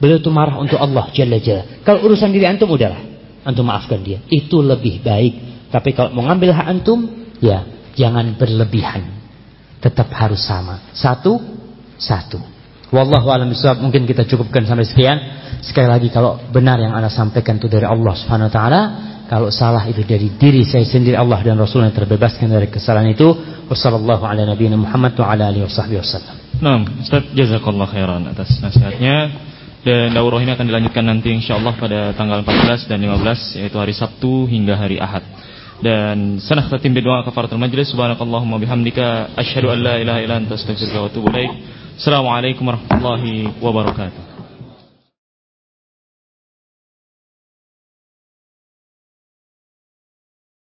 Beliau itu marah untuk Allah Jalla Jalla. Kalau urusan diri antum udahlah, antum maafkan dia. Itu lebih baik. Tapi kalau mau ngambil hak antum, ya jangan berlebihan. Tetap harus sama. Satu, satu. Wallahu a'lam bishawab. Mungkin kita cukupkan sampai sekian. Sekali lagi kalau benar yang Anda sampaikan itu dari Allah Subhanahu wa taala, kalau salah itu dari diri saya sendiri Allah dan Rasul yang terbebaskan dari kesalahan itu. Wassallallahu ala nabiyina Muhammad wa ala alihi wasallam. Nah, Ustaz jazakallah khairan atas nasihatnya. Dan daurah ini akan dilanjutkan nanti insyaallah pada tanggal 14 dan 15 yaitu hari Sabtu hingga hari Ahad. Dan sanah khatim berdoa kafaratul majlis subhanakallahumma bihamdika asyhadu an la ilaha illa anta astaghfiruka wa atubu ilaik. Assalamualaikum warahmatullahi wabarakatuh.